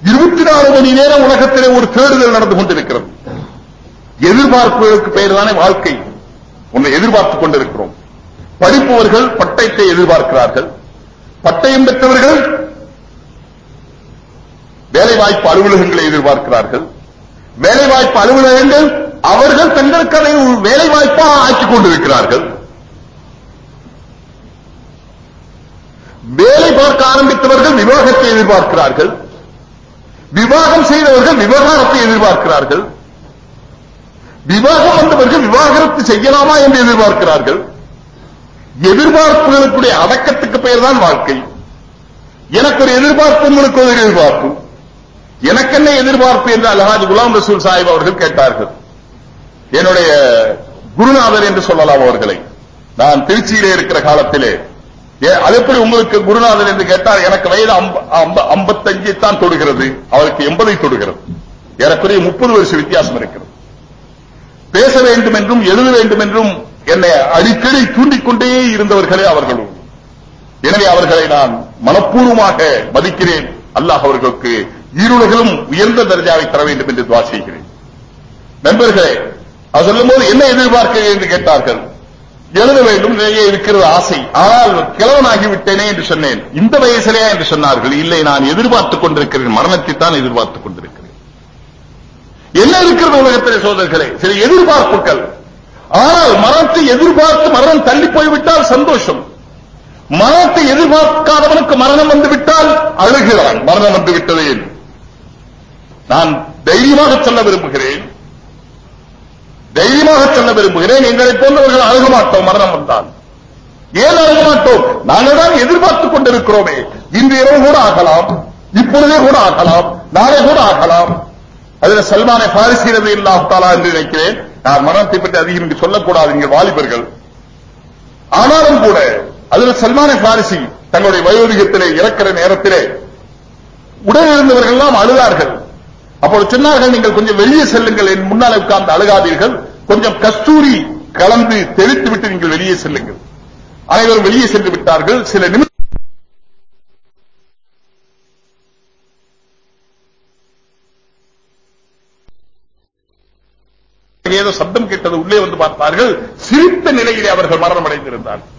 இருபத்தி நாலு மணி நேரம் உலகத்திலே ஒரு தேடுதல் நடந்து கொண்டிருக்கிறது. எதிர்பார்ப்புகளுக்கு பெயர் தானே வாழ்க்கை. உன்னை எதிர்பார்த்துக் கொண்டிருக்கிறோம். படிப்பவர்கள் பட்டயத்தை எதிர்பார்க்கிறார்கள். பட்டயம் பெற்றவர்கள் வேலைவாய்ப்பு அலுவலகங்களை எதிர்பார்க்கிறார்கள். வேலைவாய்ப்பு அலுவலகங்கள் அவர்கள் தங்களுக்கு அதை ஒரு வேலைவாய்ப்பா ஆக்கிக் கொண்டிருக்கிறார்கள். வேலை பார்க்க ஆரம்பித்தவர்கள் விவாகத்தை எதிர்பார்க்கிறார்கள். விவாகம் செய்தவர்கள் விவகாரத்தை எதிர்பார்க்கிறார்கள். விவாகம் வந்தவர்கள் விவாகரத்து செய்யலாமா என்று எதிர்பார்க்கிறார்கள். எதிர்பார்ப்புகளுக்குடைய அடக்கத்துக்கு பெயர் தான் வாழ்க்கை. எனக்கு ஒரு எதிர்பார்ப்பு உங்களுக்கு ஒரு எதிர்பார்ப்பு. எனக்கு என்ன எதிர்பார்ப்பு என்று அல்ஹாஜ் குலாம் ரசூல் சாஹிப் அவர்கள் கேட்டார்கள். என்னுடைய குருநாதர் என்று சொல்லலாம் அவர்களை. நான் திருச்சியிலே இருக்கிற காலத்திலே அது எப்படி உங்களுக்கு குருநாதன் என்று கேட்டால் எனக்கு வயது ஐம்பத்தஞ்சு தான் தொடுகிறது. அவருக்கு எண்பதை தொடுகிறது. ஏறக்குறைய முப்பது வருஷ வித்தியாசம் இருக்கிறது. பேச வேண்டும் என்றும் எழுத வேண்டும் என்றும் என்னை அடிக்கடி தூண்டிக்கொண்டே இருந்தவர்களே அவர்கள். எனவே அவர்களை நான் மனப்பூர்வமாக மதிக்கிறேன். அல்லாஹ் அவர்களுக்கு ஈருலகிலும் உயர்ந்த தர்ஜாவை தர வேண்டும் என்று துவா செய்கிறேன். நண்பர்களே அவர் சொல்லும்போது என்ன எதிர்பார்க்கிறேன் என்று கேட்டார்கள். எழுத வேண்டும் நிறைய இருக்கிறது ஆசை. ஆனால் கிழவனாகிவிட்டேனே என்று சொன்னேன். இந்த வயசிலே என்று சொன்னார்கள். இல்லை நான் எதிர்பார்த்துக் கொண்டிருக்கிறேன். மரணத்தை தான் எதிர்பார்த்துக் கொண்டிருக்கிறேன். என்ன இருக்கிறது உலகத்தில் சோதர்களே? சில எதிர்பார்ப்புகள். ஆனால் மரணத்தை எதிர்பார்த்து மரணம் தள்ளி போய்விட்டால் சந்தோஷம். மரணத்தை எதிர்பார்க்காதவனுக்கு மரணம் வந்து விட்டால் அழுகிறான். மரணம் வந்துவிட்டது என்று. நான் தைரியமாக சொல்ல விரும்புகிறேன். தைரியமாக செல்ல விரும்புகிறேன். எங்களை போன்றவர்கள் அழுக மாட்டோம். மரணம் வந்தால். ஏன் அழக மாட்டோம்? நாங்கள் தான் எதிர்பார்த்துக் கொண்டிருக்கிறோமே. இன்று இரவு கூட ஆகலாம். இப்பொழுதே கூட ஆகலாம். நாளை கூட ஆகலாம். அதுல சல்மானை பாரிசீரது இல்லாத்தாலா என்று நினைக்கிறேன். நான் மரணத்தை பற்றி அதிகம் இங்கு சொல்லக்கூடாது இங்க வாலிபர்கள். ஆனாலும் கூட அதுல சல்மானை பாரிசி தங்களுடைய வயோதிகத்திலே இறக்கிற நேரத்திலே உடனிருந்தவர்கள் எல்லாம் அழுதார்கள். அப்போது சொன்னார்கள் நீங்கள் கொஞ்சம் வெளியே செல்லுங்கள். என் முன்னால் உட்கார்ந்து அழுகாதீர்கள். கொஞ்சம் கஸ்தூரி கலந்து தெளித்து விட்டு நீங்கள் வெளியே செல்லுங்கள். அனைவரும் வெளியே சென்று விட்டார்கள். சில நிமிடம் ஏதோ சப்தம் கேட்டது உள்ளே வந்து பார்த்தார்கள். சிரித்த நிலையிலே அவர்கள் மரணம் அடைந்திருந்தார்கள்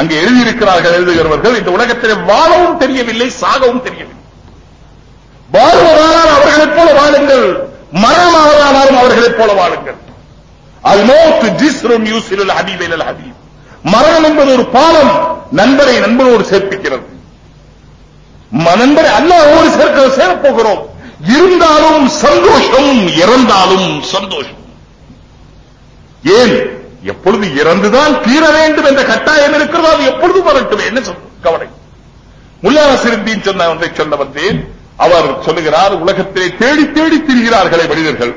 அங்கே எழுதியிருக்கிறார்கள் எழுதுகிறவர்கள் இந்த உலகத்தில் வாழவும் தெரியவில்லை சாகவும் தெரியவில்லை. வாழ்வதானால் அவர்களைப் போல வாழுங்கள். மரணமாவதானாலும் அவர்களைப் போல வாழுங்கள். அல் மௌத் ஜிஸ்ரும் யூசிலுல் ஹபீப் இலல் ஹபீப் மரணம் என்பது ஒரு பாலம் நண்பரை நண்பரோடு சேர்ப்பிக்கிறது. ம- நண்பரை அல்லாஹ்வோடு சேர்க்க சேரப் போகிறோம் இருந்தாலும் சந்தோஷம் இறந்தாலும் சந்தோஷம். ஏன்? எப்பொழுது இறந்துதான் தீர வேண்டும் என்ற கட்டாயம் இருக்கிறதோ அது எப்பொழுது வரட்டும். என்ன கவலை. முல்லா நசிருத்தீன் சொன்ன ஒன்றை சொல்ல வந்தேன். அவர் சொல்லுகிறார் உலகத்திலே தேடி தேடி திரிகிறார்களே மனிதர்கள்.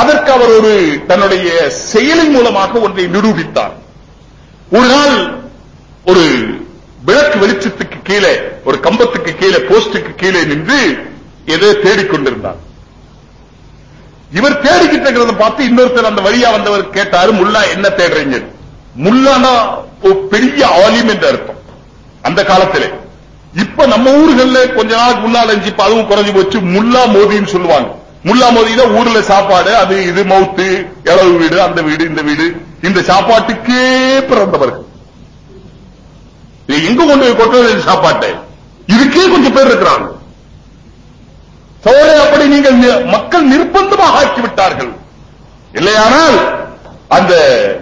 அதற்கு அவர் ஒரு தன்னுடைய செயலின் மூலமாக ஒன்றை நிரூபித்தார். ஒரு நாள் ஒரு விளக்கு வெளிச்சத்துக்கு கீழே ஒரு கம்பத்துக்கு கீழே போஸ்டுக்கு கீழே நின்று எதோ தேடிக்கொண்டிருந்தார் இவர் தேடிக்கிட்டு இருக்கிறத பார்த்து இன்னொருத்தர் அந்த வழியா வந்தவர் கேட்டாரு முல்லா என்ன தேடுறீங்க? முல்லானா பெரிய ஆலிம் என்று அர்த்தம். அந்த காலத்திலே. இப்ப நம்ம ஊர்கள்ல கொஞ்ச நாளுக்கு முன்னால இருந்துச்சு இப்ப அதுவும் குறைஞ்சு போச்சு. முல்லா மோதின்னு சொல்லுவாங்க. முல்லா மோதினா ஊர்ல சாப்பாடு. அது இது மவுத்து இளவு வீடு அந்த வீடு இந்த வீடு. இந்த சாப்பாட்டுக்கே பிறந்தவர்கள். எங்க கொண்டு போய் கொட்டுறது சாப்பாட்டை? இதுக்கே கொஞ்சம் பேர் இருக்கிறாங்க. சோழ அப்படி நீங்கள் மக்கள் நிர்பந்தமாக ஆக்கிவிட்டார்கள். இல்லையானால் அந்த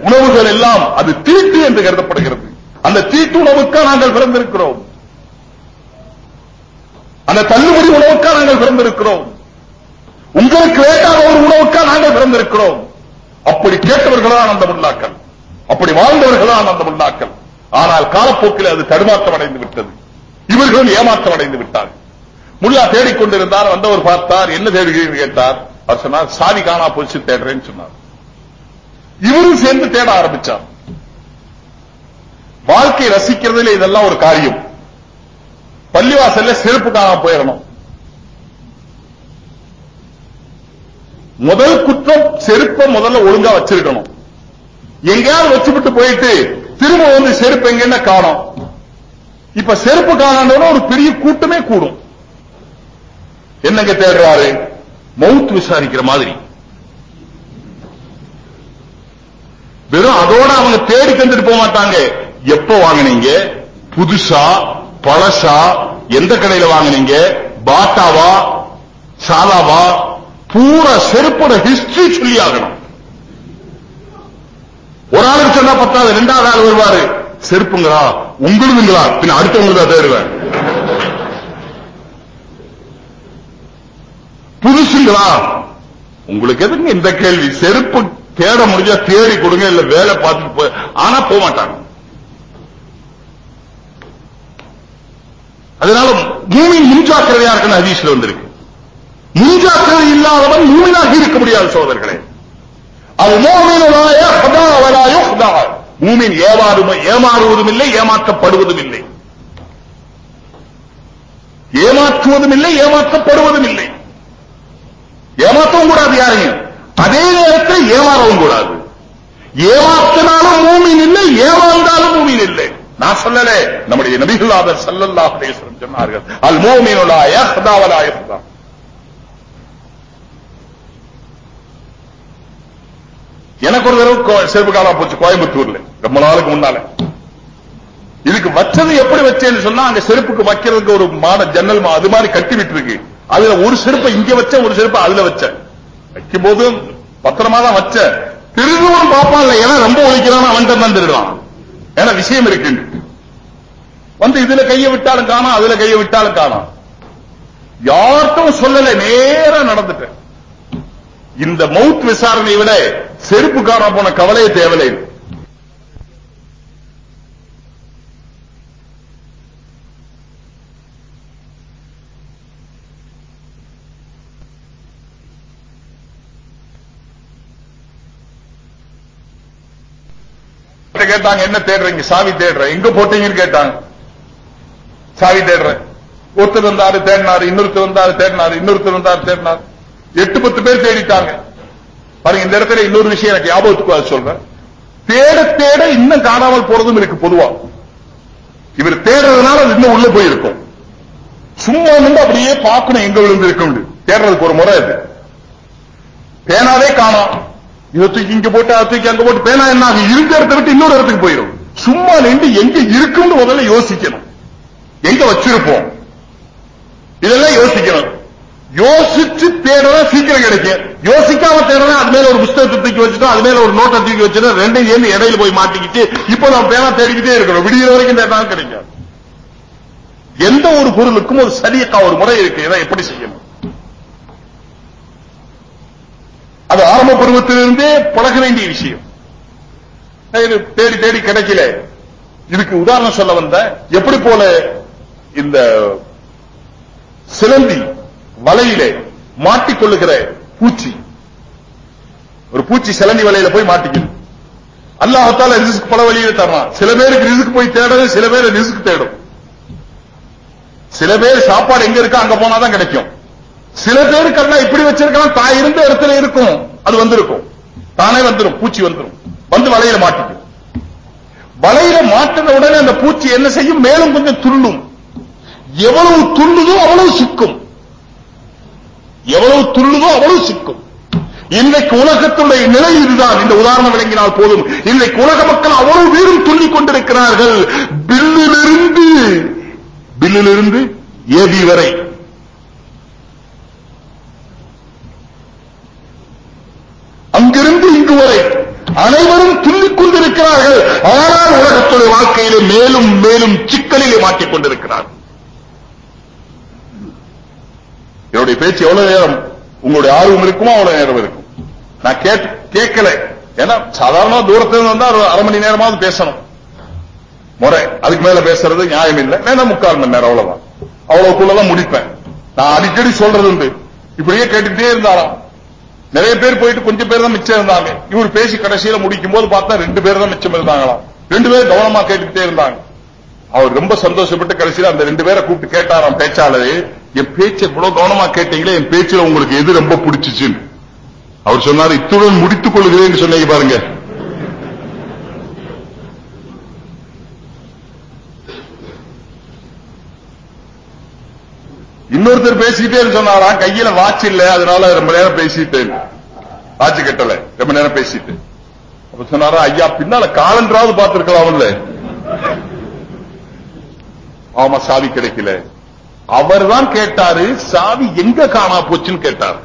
உணவுகள் எல்லாம் அது தீட்டு என்று கருதப்படுகிறது. அந்த தீட்டு உணவுக்காக நாங்கள் பிறந்திருக்கிறோம். அந்த தள்ளுபடி உணவுக்காக நாங்கள் பிறந்திருக்கிறோம். உங்களுக்கு வேண்டாத ஒரு உணவுக்காக நாங்கள் பிறந்திருக்கிறோம். அப்படி கேட்டவர்களான அந்த முல்லாக்கள் அப்படி வாழ்ந்தவர்களான அந்த முல்லாக்கள் ஆனால் காலப்போக்கில் அது தடுமாற்றம் அடைந்து விட்டது. இவர்களும் ஏமாற்றம் அடைந்து விட்டார்கள். முல்லா தேடிக்கொண்டிருந்தார் வந்தவர் பார்த்தார் என்ன தேடுகிறீர்கள்? கேட்டார். அவர் சொன்னார் சாதி காணா போச்சு தேடுறேன்னு சொன்னார். இவரும் சேர்ந்து தேட ஆரம்பிச்சார். வாழ்க்கை ரசிக்கிறதுல இதெல்லாம் ஒரு காரியம். பள்ளிவாசல்ல செருப்பு காணாம போயிடணும். முதல் குற்றம் செருப்பை முதல்ல ஒழுங்கா வச்சிருக்கணும். எங்கேயாவது வச்சுவிட்டு போயிட்டு திரும்ப வந்து செருப்பு எங்கன்னா காணும். இப்ப செருப்பு காணாண்டவன ஒரு பெரிய கூட்டமே கூடும். என்னங்க தேடுறாரு? மவுத் விசாரிக்கிற மாதிரி. வெறும் அதோட அவங்க தேடி தந்துட்டு போக மாட்டாங்க. எப்ப வாங்குனீங்க? புதுசா? பழசா எந்த கடையில வாங்குனீங்க? பாட்டாவா? சாலாவா பூரா செருப்போட ஹிஸ்டரி சொல்லி ஆகணும். ஒரு ஆளுக்கு சொன்னா பத்தாது ரெண்டாவது ஆள் வருவாரு. செருப்புங்களா? உங்களுதுங்களா? பின்ன அடுத்தவங்களுக்கு தான் தேடுவேன். புதுசுங்களா? உங்களுக்கு எதுங்க இந்த கேள்வி? செருப்பு தேட முடிஞ்சா தேடி கொடுங்க இல்ல வேலை பார்த்துட்டு ஆனா போக மாட்டாங்க அதனால மூமின் முன்ஜாக்கிரதையா இருக்கணும் ஹதீஸ்ல வந்திருக்கு. முன்ஜாக்கிரதை இல்லாதவன் மூமினாக இருக்க முடியாது சோதர்களே. அது மூமின் ஏமாறும் ஏமாறுவதும் இல்லை ஏமாற்றப்படுவதும் இல்லை ஏமாற்றுவதும் இல்லை ஏமாற்றப்படுவதும் இல்லை ஏமாற்றவும் கூடாது யாரையும். அதே நேரத்தில் ஏமாறவும் கூடாது. ஏமாற்றினாலும் மூமின் இல்லை ஏமாந்தாலும் மூமின் இல்லை. நான் சொல்லல நம்முடைய நபிகளாதர் சல்லல்லாஹு அலைஹி வஸல்லம் சொன்னார்கள் அல் மூமினு லா யஹ்தா வலா யஹ்தா. எனக்கு ஒரு தடவை கோ- செருப்பு காணா போச்சு கோயம்புத்தூர்ல ரொம்ப நாளுக்கு முன்னால. இதுக்கு வச்சது எப்படி வச்சேன்னு சொன்னா அங்க செருப்புக்கு வைக்கிறதுக்கு ஒரு மாட ஜன்னல் மா- அது மாதிரி கட்டி விட்டு இருக்கு அதுல ஒரு செருப்பை இங்க வச்ச ஒரு செருப்பை அதுல வச்சேன் வைக்கும் போது பத்திரமா தான் வச்சேன் திருடுவன் பாப்பான்ல ஏன்னா ரொம்ப ஒழிக்கிறான் அவன்கிட்ட தான் திருடுவான் ஏன்னா விஷயம் இருக்கு வந்து இதுல கைய விட்டாலும் காணும் அதுல கைய விட்டாலும் காணோம். யார்ட்டும் சொல்லல நேரா நடந்துட்டேன். இந்த மவுத் விசாரணை விட செருப்பு காண போன கவலையே தேவையில்லை. கேட்டாங்க என்ன தேடுறீங்க? சாவி தேடுறேன். எங்க போட்டீங்கன்னு கேட்டாங்க. சாவி தேடுறேன். ஒருத்தர் வந்தாரு தேடினாரு. இன்னொருத்தர் வந்தாரு தேடினாரு. இன்னொருத்தர் வந்தாரு தேடினாரு. எட்டு பத்து பேர் தேடிட்டாங்க. பாருங்க இந்த இடத்துல இன்னொரு விஷயம் எனக்கு ஞாபகத்துக்கு அது சொல்றேன். தேட தேட இன்னும் காணாமல் போறதும் இருக்கு பொதுவா. இவர் தேடுறதுனால அது இன்னும் உள்ள போயிருக்கும். சும்மா நின்று அப்படியே பார்க்கணும் எங்க விழுந்து இருக்க முடியும் தேடுறதுக்கு ஒரு முறை அது. பேனாவே காணோம். இதை தூக்கி இங்க போட்டு அதை தூக்கி அங்க போட்டு பேனா என்ன ஆகும்? இருந்த இடத்தை விட்டு இன்னொரு இடத்துக்கு போயிடும். சும்மா நின்று எங்க இருக்குன்னு முதல்ல யோசிக்கணும். எங்க வச்சிருப்போம்? இதெல்லாம் யோசிக்கணும். யோசிச்சு தேடுறதா சீக்கிரம் கிடைக்கும். யோசிக்காம தேடுறதா அது மேல ஒரு புஸ்தகத்தை தூக்கி வச்சுட்டோம் அது மேல ஒரு நோட்டை தூக்கி வச்சுட்டோம் ரெண்டையும் சேர்ந்து இடையில போய் மாட்டிக்கிட்டு இப்போ நான் பேனா தேடிக்கிட்டே இருக்கிறோம் விடிகிற வரைக்கும் தேடினாலும் கிடைக்கும் எந்த ஒரு பொருளுக்கும் ஒரு சரியக்கா ஒரு முறை இருக்கு. இதை எப்படி செய்யணும்? அது ஆரம்ப பருவத்திலிருந்தே பழக வேண்டிய விஷயம். தேடி தேடி கிடைக்கல. இதுக்கு உதாரணம் சொல்ல வந்த எப்படி போல இந்த சிலந்தி வலையிலே மாட்டிக்கொள்ளுகிற பூச்சி. ஒரு பூச்சி சிலந்தி வலையில போய் மாட்டிக்கணும் அல்லாஹத்தால ரிசுக்கு பல வழியில தரலாம் சில பேருக்கு ரிசுக்கு போய் தேடும் சில பேர் ரிசுக்கு தேடும். சில பேர் சாப்பாடு எங்க இருக்கோ அங்க போனாதான் கிடைக்கும். சில பேருக்கு எல்லாம் இப்படி வச்சிருக்கலாம். தான் இருந்த இடத்துல இருக்கும். அது வந்திருக்கும். தானே வந்துரும். பூச்சி வந்துரும். வந்து வலையில மாட்டிக்கும். வலையில மாட்டின உடனே அந்த பூச்சி என்ன செய்யும்? மேலும் கொஞ்சம் துள்ளும். எவ்வளவு துள்ளுதோ அவ்வளவு சிக்கும். எவ்வளவு துள்ளுதோ அவ்வளவு சிக்கும். இன்றைக்கு உலகத்துடைய நிலை இதுதான். இந்த உதாரணம் விளங்கினால் போதும். இன்றைக்கு உலக மக்கள் அவ்வளவு வீரம் துள்ளிக் கொண்டிருக்கிறார்கள். பில்லிலிருந்து பில்லிலிருந்து ஏவி வரை அங்கிருந்து இங்கு வரை அனைவரும் துள்ளிக் கொண்டிருக்கிறார்கள். ஆனால் உலகத்துடைய வாழ்க்கையிலே மேலும் மேலும் சிக்கலிலே மாட்டிக் கொண்டிருக்கிறார்கள் என்னுடைய பேச்சு எவ்வளவு நேரம்? உங்களுடைய ஆர்வம் இருக்குமோ? அவ்வளவு நேரம் இருக்கும். நான் கேட் கேட்கல. ஏன்னா சாதாரண தூரத்துல வந்தா அரை மணி நேரமாவது பேசணும். முறை. அதுக்கு மேல பேசுறது நியாயம் இல்லை. வேணா முக்கால் மணி நேரம் அவ்வளவுதான். அவ்வளவுக்குள்ளதான் முடிப்பேன். நான் அடிக்கடி சொல்றது உண்டு. இப்படியே கேட்டுக்கிட்டே இருந்தாராம். நிறைய பேர் போயிட்டு கொஞ்சம் பேர் தான் மிச்சம் இருந்தாங்க. இவர் பேசி கடைசியில முடிக்கும் போது பார்த்தா ரெண்டு பேர் தான் மிச்சம் இருந்தாங்களாம். ரெண்டு பேரும் கவனமா கேட்டுக்கிட்டே இருந்தாங்க. அவர் ரொம்ப சந்தோஷப்பட்டு கடைசியில அந்த ரெண்டு பேரை கூப்பிட்டு கேட்டாராம் பேச்சாளர் என் பேச்சு இவ்வளவு கவனமா கேட்டீங்களே என் பேச்சுல உங்களுக்கு எது ரொம்ப பிடிச்சிச்சுன்னு? அவர் சொன்னார் இத்துடன் முடித்துக் கொள்கிறேன்னு சொன்னீங்க பாருங்க. இன்னொருத்தர் பேசிக்கிட்டே சொன்னாராம் கையில வாட்ச் இல்ல அதனால ரொம்ப நேரம் பேசிட்டேன். வாட்ச் கட்டல ரொம்ப நேரம் பேசிட்டு அப்ப சொன்னாரா ஐயா பின்னால காலன்றாவது அவன்ல. ஆமா சாவி கிடைக்கல. அவர் தான் கேட்டாரு சாவி எங்க காணா போச்சுன்னு கேட்டார்.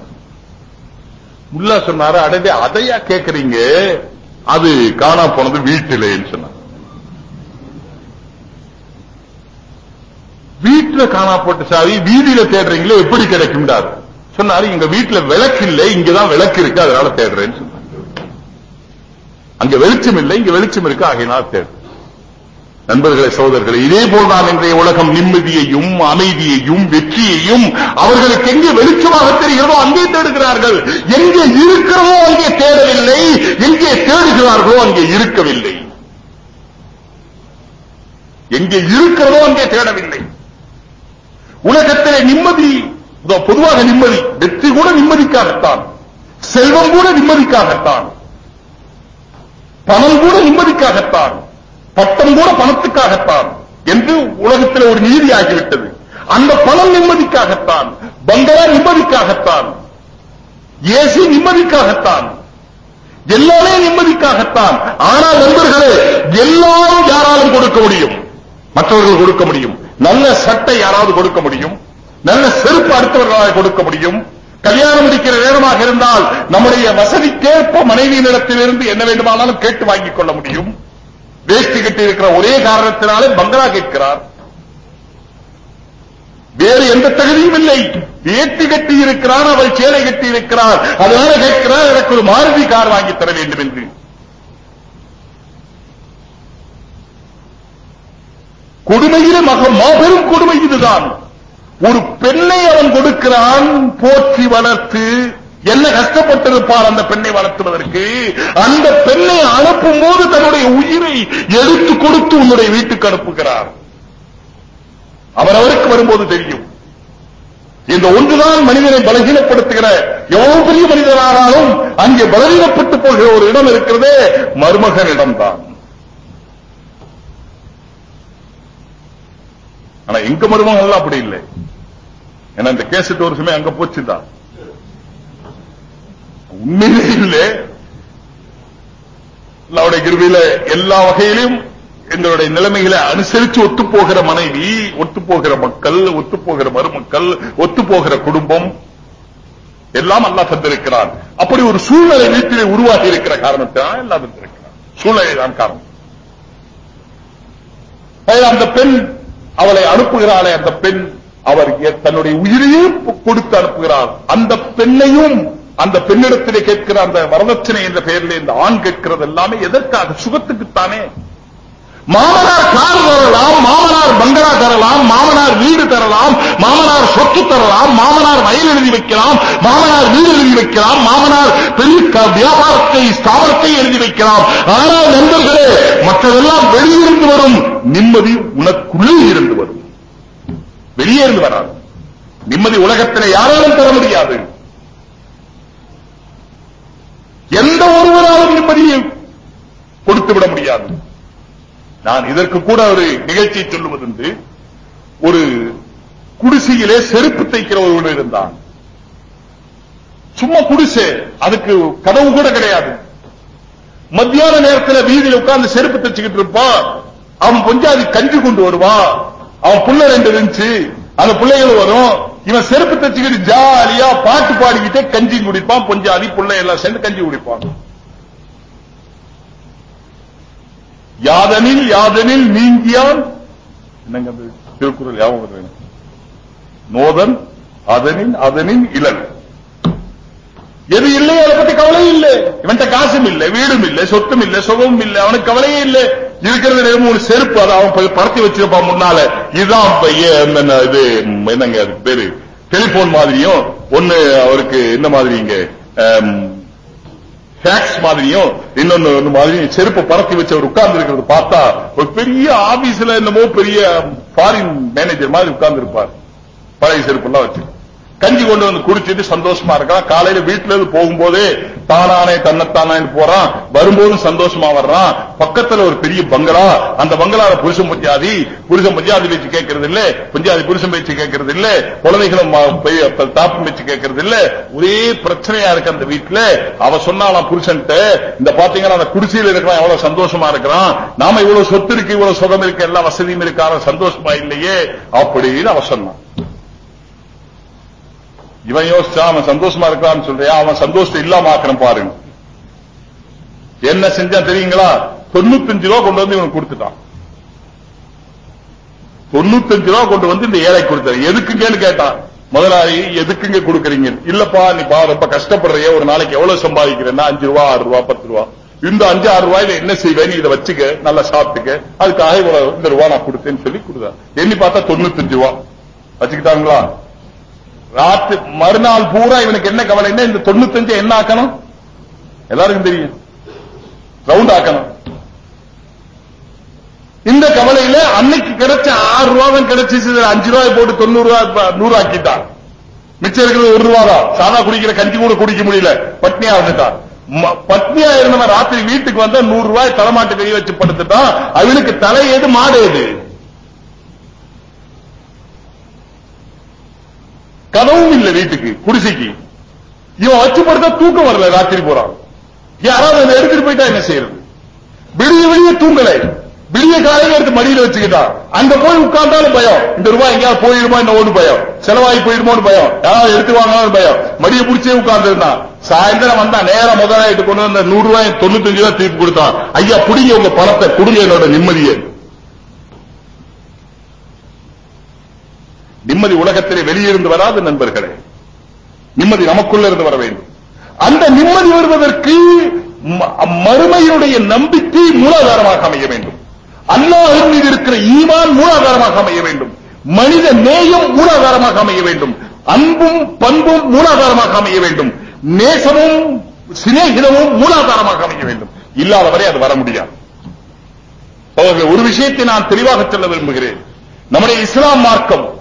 முல்லா சொன்னாரு அடவே அதையா கேக்குறீங்க? அது காணா போனது வீட்டிலேன்னு சொன்னார். வீட்டுல காணா போட்ட சாவி வீதியில தேடுறீங்களே எப்படி கிடைக்கும்டாரு. சொன்னாரு எங்க வீட்டுல விளக்கு இல்லை இங்கதான் விளக்கு இருக்கு அதனால தேடுறேன்னு சொன்னாங்க அங்க வெளிச்சம் இல்லை இங்க வெளிச்சம் இருக்கு ஆகையினால் தேடு. நண்பர்களே சகோதரர்களே இதே போல்தான் இன்றைய உலகம் நிம்மதியையும் அமைதியையும் வெற்றியையும் அவர்களுக்கு எங்கே வெளிச்சமாக தெரிகிறதோ அங்கே தேடுகிறார்கள். எங்கே இருக்கிறதோ அங்கே தேடவில்லை எங்கே தேடுகிறார்களோ அங்கே இருக்கவில்லை. எங்கே இருக்கிறதோ அங்கே தேடவில்லை. உலகத்திலே நிம்மதி பொதுவாக நிம்மதி வெற்றி கூட நிம்மதிக்காகத்தான் செல்வம் கூட நிம்மதிக்காகத்தான் பணம் கூட நிம்மதிக்காகத்தான் பட்டம் கூட பணத்துக்காகத்தான் என்று உலகத்தில் ஒரு நீதி ஆகிவிட்டது. அந்த பணம் நிம்மதிக்காகத்தான் பங்களா நிம்மதிக்காகத்தான் ஏசி நிம்மதிக்காகத்தான் எல்லாமே நிம்மதிக்காகத்தான். ஆனால் நண்பர்களே எல்லாரும் யாராலும் கொடுக்க முடியும்? மற்றவர்கள் கொடுக்க முடியும். நல்ல சட்டை யாராவது கொடுக்க முடியும்? நல்ல செருப்பு அடுத்தவர்களாக கொடுக்க முடியும்? கல்யாணம் முடிக்கிற நேரமாக இருந்தால் நம்முடைய வசதிக்கேற்ப மனைவியினிடத்திலிருந்து என்ன வேண்டுமானாலும் கேட்டு வாங்கிக் கொள்ள முடியும். வேஷ்டி கட்டி இருக்கிற ஒரே காரணத்தினாலே பங்களா கேட்கிறார். வேறு எந்த தகுதியும் இல்லை. வேட்டி கட்டி இருக்கிறார் அவள் சேலை கட்டி இருக்கிறார். அதனால கேட்கிறார் எனக்கு ஒரு மாருதி கார் வாங்கி தர வேண்டும் என்று. கொடுமையிலே மக மாபெரும் கொடுமை இதுதான். ஒரு பெண்ணை அவன் கொடுக்கிறான் போற்றி வளர்த்து என்ன கஷ்டப்பட்டிருப்பார் அந்த பெண்ணை வளர்த்துவதற்கு? அந்த பெண்ணை அனுப்பும் போது தன்னுடைய உயிரை எடுத்து கொடுத்து உன்னுடைய வீட்டுக்கு அனுப்புகிறார். அவரவருக்கு வரும்போது தெரியும். இந்த ஒன்றுதான் மனிதனை பலகீனப்படுத்துகிற எவ்வளவு பெரிய மனிதனானாலும் அங்கே பலகீனப்பட்டு போகிற ஒரு இடம் இருக்கிறதே மருமகனிடம்தான். ஆனா எங்க மருமகன் அப்படி இல்லை. ஏன்னா இந்த கேசட் ஒரு சமயம் அங்க போச்சுதான் உண்மையிலே இல்லை. அவருடைய கிருவியில எல்லா வகையிலும் எங்களுடைய நிலைமைகளை அனுசரிச்சு ஒத்து போகிற மனைவி ஒத்து போகிற மக்கள் ஒத்து போகிற மருமக்கள் ஒத்து போகிற குடும்பம் எல்லாம் அல்லா தந்திருக்கிறான். அப்படி ஒரு சூழ்நிலை வீட்டிலே உருவாகி இருக்கிற காரணத்தினால் எல்லாம் தந்திருக்கிறான். சூழ்நிலை தான் காரணம் அந்த பெண் அவளை அனுப்புகிறாளே அந்த பெண் அவர் தன்னுடைய உயிரையும் கொடுத்து அனுப்புகிறார் அந்த பெண்ணையும் அந்த பெண்ணிடத்திலே கேட்கிற அந்த வரதட்சணை என்ற பெயரில் இந்த ஆண் கேட்கிறது எல்லாமே எதற்காக? சுகத்துக்குத்தானே? மாமனார் கார் தரலாம் மாமனார் பங்களா தரலாம் மாமனார் வீடு தரலாம் மாமனார் சொத்து தரலாம் மாமனார் வயல் எழுதி வைக்கலாம் மாமனார் வீடு எழுதி வைக்கலாம் மாமனார் பெரிய வியாபாரத்தை ஸ்தாபனத்தை எழுதி வைக்கலாம். ஆனால் நண்பர்களே மற்றதெல்லாம் வெளியிருந்து வரும். நிம்மதி உனக்குள்ளே இருந்து வரும். வெளியே இருந்து வராது. நிம்மதி உலகத்தில் யாராலும் தர முடியாது. எந்த ஒருவராலும் நிம்மதியை கொடுத்து விட முடியாது. நான் இதற்கு கூட ஒரு நிகழ்ச்சியை சொல்லுவதுண்டு ஒரு குடிசையிலே செருப்பு தைக்கிற ஒரு இருந்தான். சும்மா குடிசை அதுக்கு கதவு கூட கிடையாது. மத்தியான நேரத்தில் வீதியில் உட்கார்ந்து செருப்பு தைச்சுக்கிட்டு இருப்பான். அவன் பொஞ்சாதி கஞ்சி கொண்டு வருவான் அவன் புள்ள ரெண்டு இருந்துச்சு. அந்த பிள்ளைகள் வரும். இவன் செருப்பு தச்சுக்கிட்டு ஜாலியா பாட்டு பாடிக்கிட்டே கஞ்சி குடிப்பான். பொஞ்சாதி பிள்ளை எல்லாம் சேர்ந்து கஞ்சி குடிப்பான். யாதனில் யாதனில் நீங்கியான்? என்னங்க அது? திருக்குறள் ஞாபகம் நோதன் அதனின் அதனின் இளன். எது இல்லை? அதை பத்தி கவலை இல்லை. இவன்கிட்ட காசும் இல்லை வீடும் இல்லை சொத்தும் இல்லை சுகமும் இல்லை அவனுக்கு கவலையே இல்லை. இருக்கிறது மூணு செருப்பு அதை அவன் பறத்தி வச்சிருப்பான் முன்னால. இதுதான் இது என்னங்க அது பேரு? டெலிபோன் மாதிரியும் ஒண்ணு அவருக்கு இந்த மாதிரிங்க ஃபேக்ஸ் மாதிரியும் இன்னொன்னு ஒண்ணு மாதிரி செருப்பு பறக்கி வச்சு அவர் உட்கார்ந்து இருக்கிறது பார்த்தா ஒரு பெரிய ஆபீஸ்ல என்னமோ பெரிய ஃபாரின் மேனேஜர் மாதிரி உட்கார்ந்து இருப்பார் பழைய செருப்பு எல்லாம் வச்சு கஞ்சி கொண்டு வந்து குடிச்சிட்டு சந்தோஷமா இருக்கான் காலையில வீட்டுல இருந்து போகும்போதே தானானே தன்னைத்தானே போறான். வரும்போதும் சந்தோஷமா வர்றான். பக்கத்துல ஒரு பெரிய பங்களா. அந்த பங்களால புருஷன் பஞ்சாதி புருஷன் பஞ்சாதி வச்சு கேட்கறது இல்ல பஞ்சாதி புருஷன் பேச்சு கேட்கறது இல்ல குழந்தைகளும் தாப்பம் பேச்சு கேட்கறது இல்ல ஒரே பிரச்சனையா இருக்கு அந்த வீட்டுல அவ சொன்னாலாம் புருஷன்ட்ட இந்த பாத்தீங்கன்னா அந்த குடிசையில் இருக்கிறான் எவ்வளவு சந்தோஷமா இருக்கிறான். நாம இவ்வளவு சொத்து இருக்கு இவ்வளவு சுகம் இருக்கு எல்லா வசதியும் இருக்கான சந்தோஷமா இல்லையே? அப்படின்னு அவ சொன்னான். இவன் யோசிச்சா அவன் சந்தோஷமா இருக்கான்னு சொல்றியா? அவன் சந்தோஷத்தை இல்லாம ஆக்கணும் பாருங்க. என்ன செஞ்சா தெரியுங்களா? தொண்ணூத்தஞ்சு ரூபா கொண்டு வந்து இவனுக்கு கொடுத்துட்டான். தொண்ணூத்தஞ்சு ரூபா கொண்டு வந்து இந்த ஏழை கொடுத்தாரு. எதுக்குங்கன்னு கேட்டான். முதலாளி எதுக்குங்க கொடுக்குறீங்க? இல்லப்பா நீ பா ரொம்ப கஷ்டப்படுறிய. ஒரு நாளைக்கு எவ்வளவு சம்பாதிக்கிறேன்னா? அஞ்சு ரூபா ஆறு ரூபா பத்து ரூபா. இந்த அஞ்சு ஆறு ரூபாயில என்ன செய்வேன் இதை வச்சுக்க நல்லா சாப்பிட்டுக்க. அதுக்காக இவ்வளவு இந்த ரூபா நான் கொடுத்தேன்னு சொல்லி கொடுத்தா எண்ணி பார்த்தா தொண்ணூத்தஞ்சு ரூபா. வச்சுக்கிட்டாங்களா? ராத்திரி மறுநாள் பூரா இவனுக்கு என்ன கவலை? என்ன இந்த தொண்ணூத்தஞ்சு என்ன ஆக்கணும்? எல்லாருக்கும் தெரியும். ரவுண்ட் ஆக்கணும். இந்த கவலையில அன்னைக்கு கிடைச்ச ஆறு ரூபாய் கிடைச்சிச்சு. அஞ்சு ரூபாய் போட்டு தொண்ணூறு ரூபாய் நூறு ஆக்கிட்டான். மிச்சம் இருக்கிறது ஒரு ரூபா தான். சாதா குடிக்கிற கஞ்சி கூட குடிக்க முடியல. பட்னியா இருந்துட்டான். ம- பட்னியா இருந்தவன் ராத்திரி வீட்டுக்கு வந்தா நூறு ரூபாய் தலைமாட்டு கை வச்சு படுத்துட்டான். அவனுக்கு தலை எது மாடு எது கதவும் இல்லை வீட்டுக்கு குடிசைக்கு. இவன் வச்சு படுத்தா தூக்கம் வரல ராத்திரி போறான் யாராவது அதை எடுத்துட்டு போயிட்டா என்ன செய்யறது? விடிய விடிய தூங்கலை. விடிய காலையில எடுத்து மடியில வச்சுக்கிட்டான் அங்க போய் உட்கார்ந்தாலும் பயம். இந்த ரூபாய் எங்கேயாவது போயிடுமா என்ன பயம். செலவாகி போயிருமோன்னு பயம். யாராவது எடுத்து வாங்கலாம்னு பயம். மடியை பிடிச்சே உட்கார்ந்துருந்தான் சாயந்தரம் வந்தா நேரம் முதலாயிட்டு கொண்டு வந்து நூறு ரூபாய் தொண்ணூத்தஞ்சு ரூபாய் திருப்பி கொடுத்தான். ஐயா புடிங்க உங்க பணத்தை கொடுங்க என்னோட நிம்மதியை. நிம்மதி உலகத்திலே வெளியிருந்து வராது நண்பர்களே. நிம்மதி நமக்குள்ள இருந்து வர வேண்டும். அந்த நிம்மதி வருவதற்கு ம- மறுமையினுடைய நம்பிக்கை மூலாதாரமாக அமைய வேண்டும். அல்லாஹ் மீது இருக்கிற ஈமான் மூலாதாரமாக அமைய வேண்டும். மனித நேயம் மூலாதாரமாக அமைய வேண்டும். அன்பும் பண்பும் மூலாதாரமாக அமைய வேண்டும். நேசமும் சிநேகிதமும் மூலாதாரமாக அமைய வேண்டும். இல்லாதவரை அது வர முடியாது. ஒரு விஷயத்தை நான் தெளிவாக சொல்ல விரும்புகிறேன். நம்முடைய இஸ்லாம் மார்க்கம்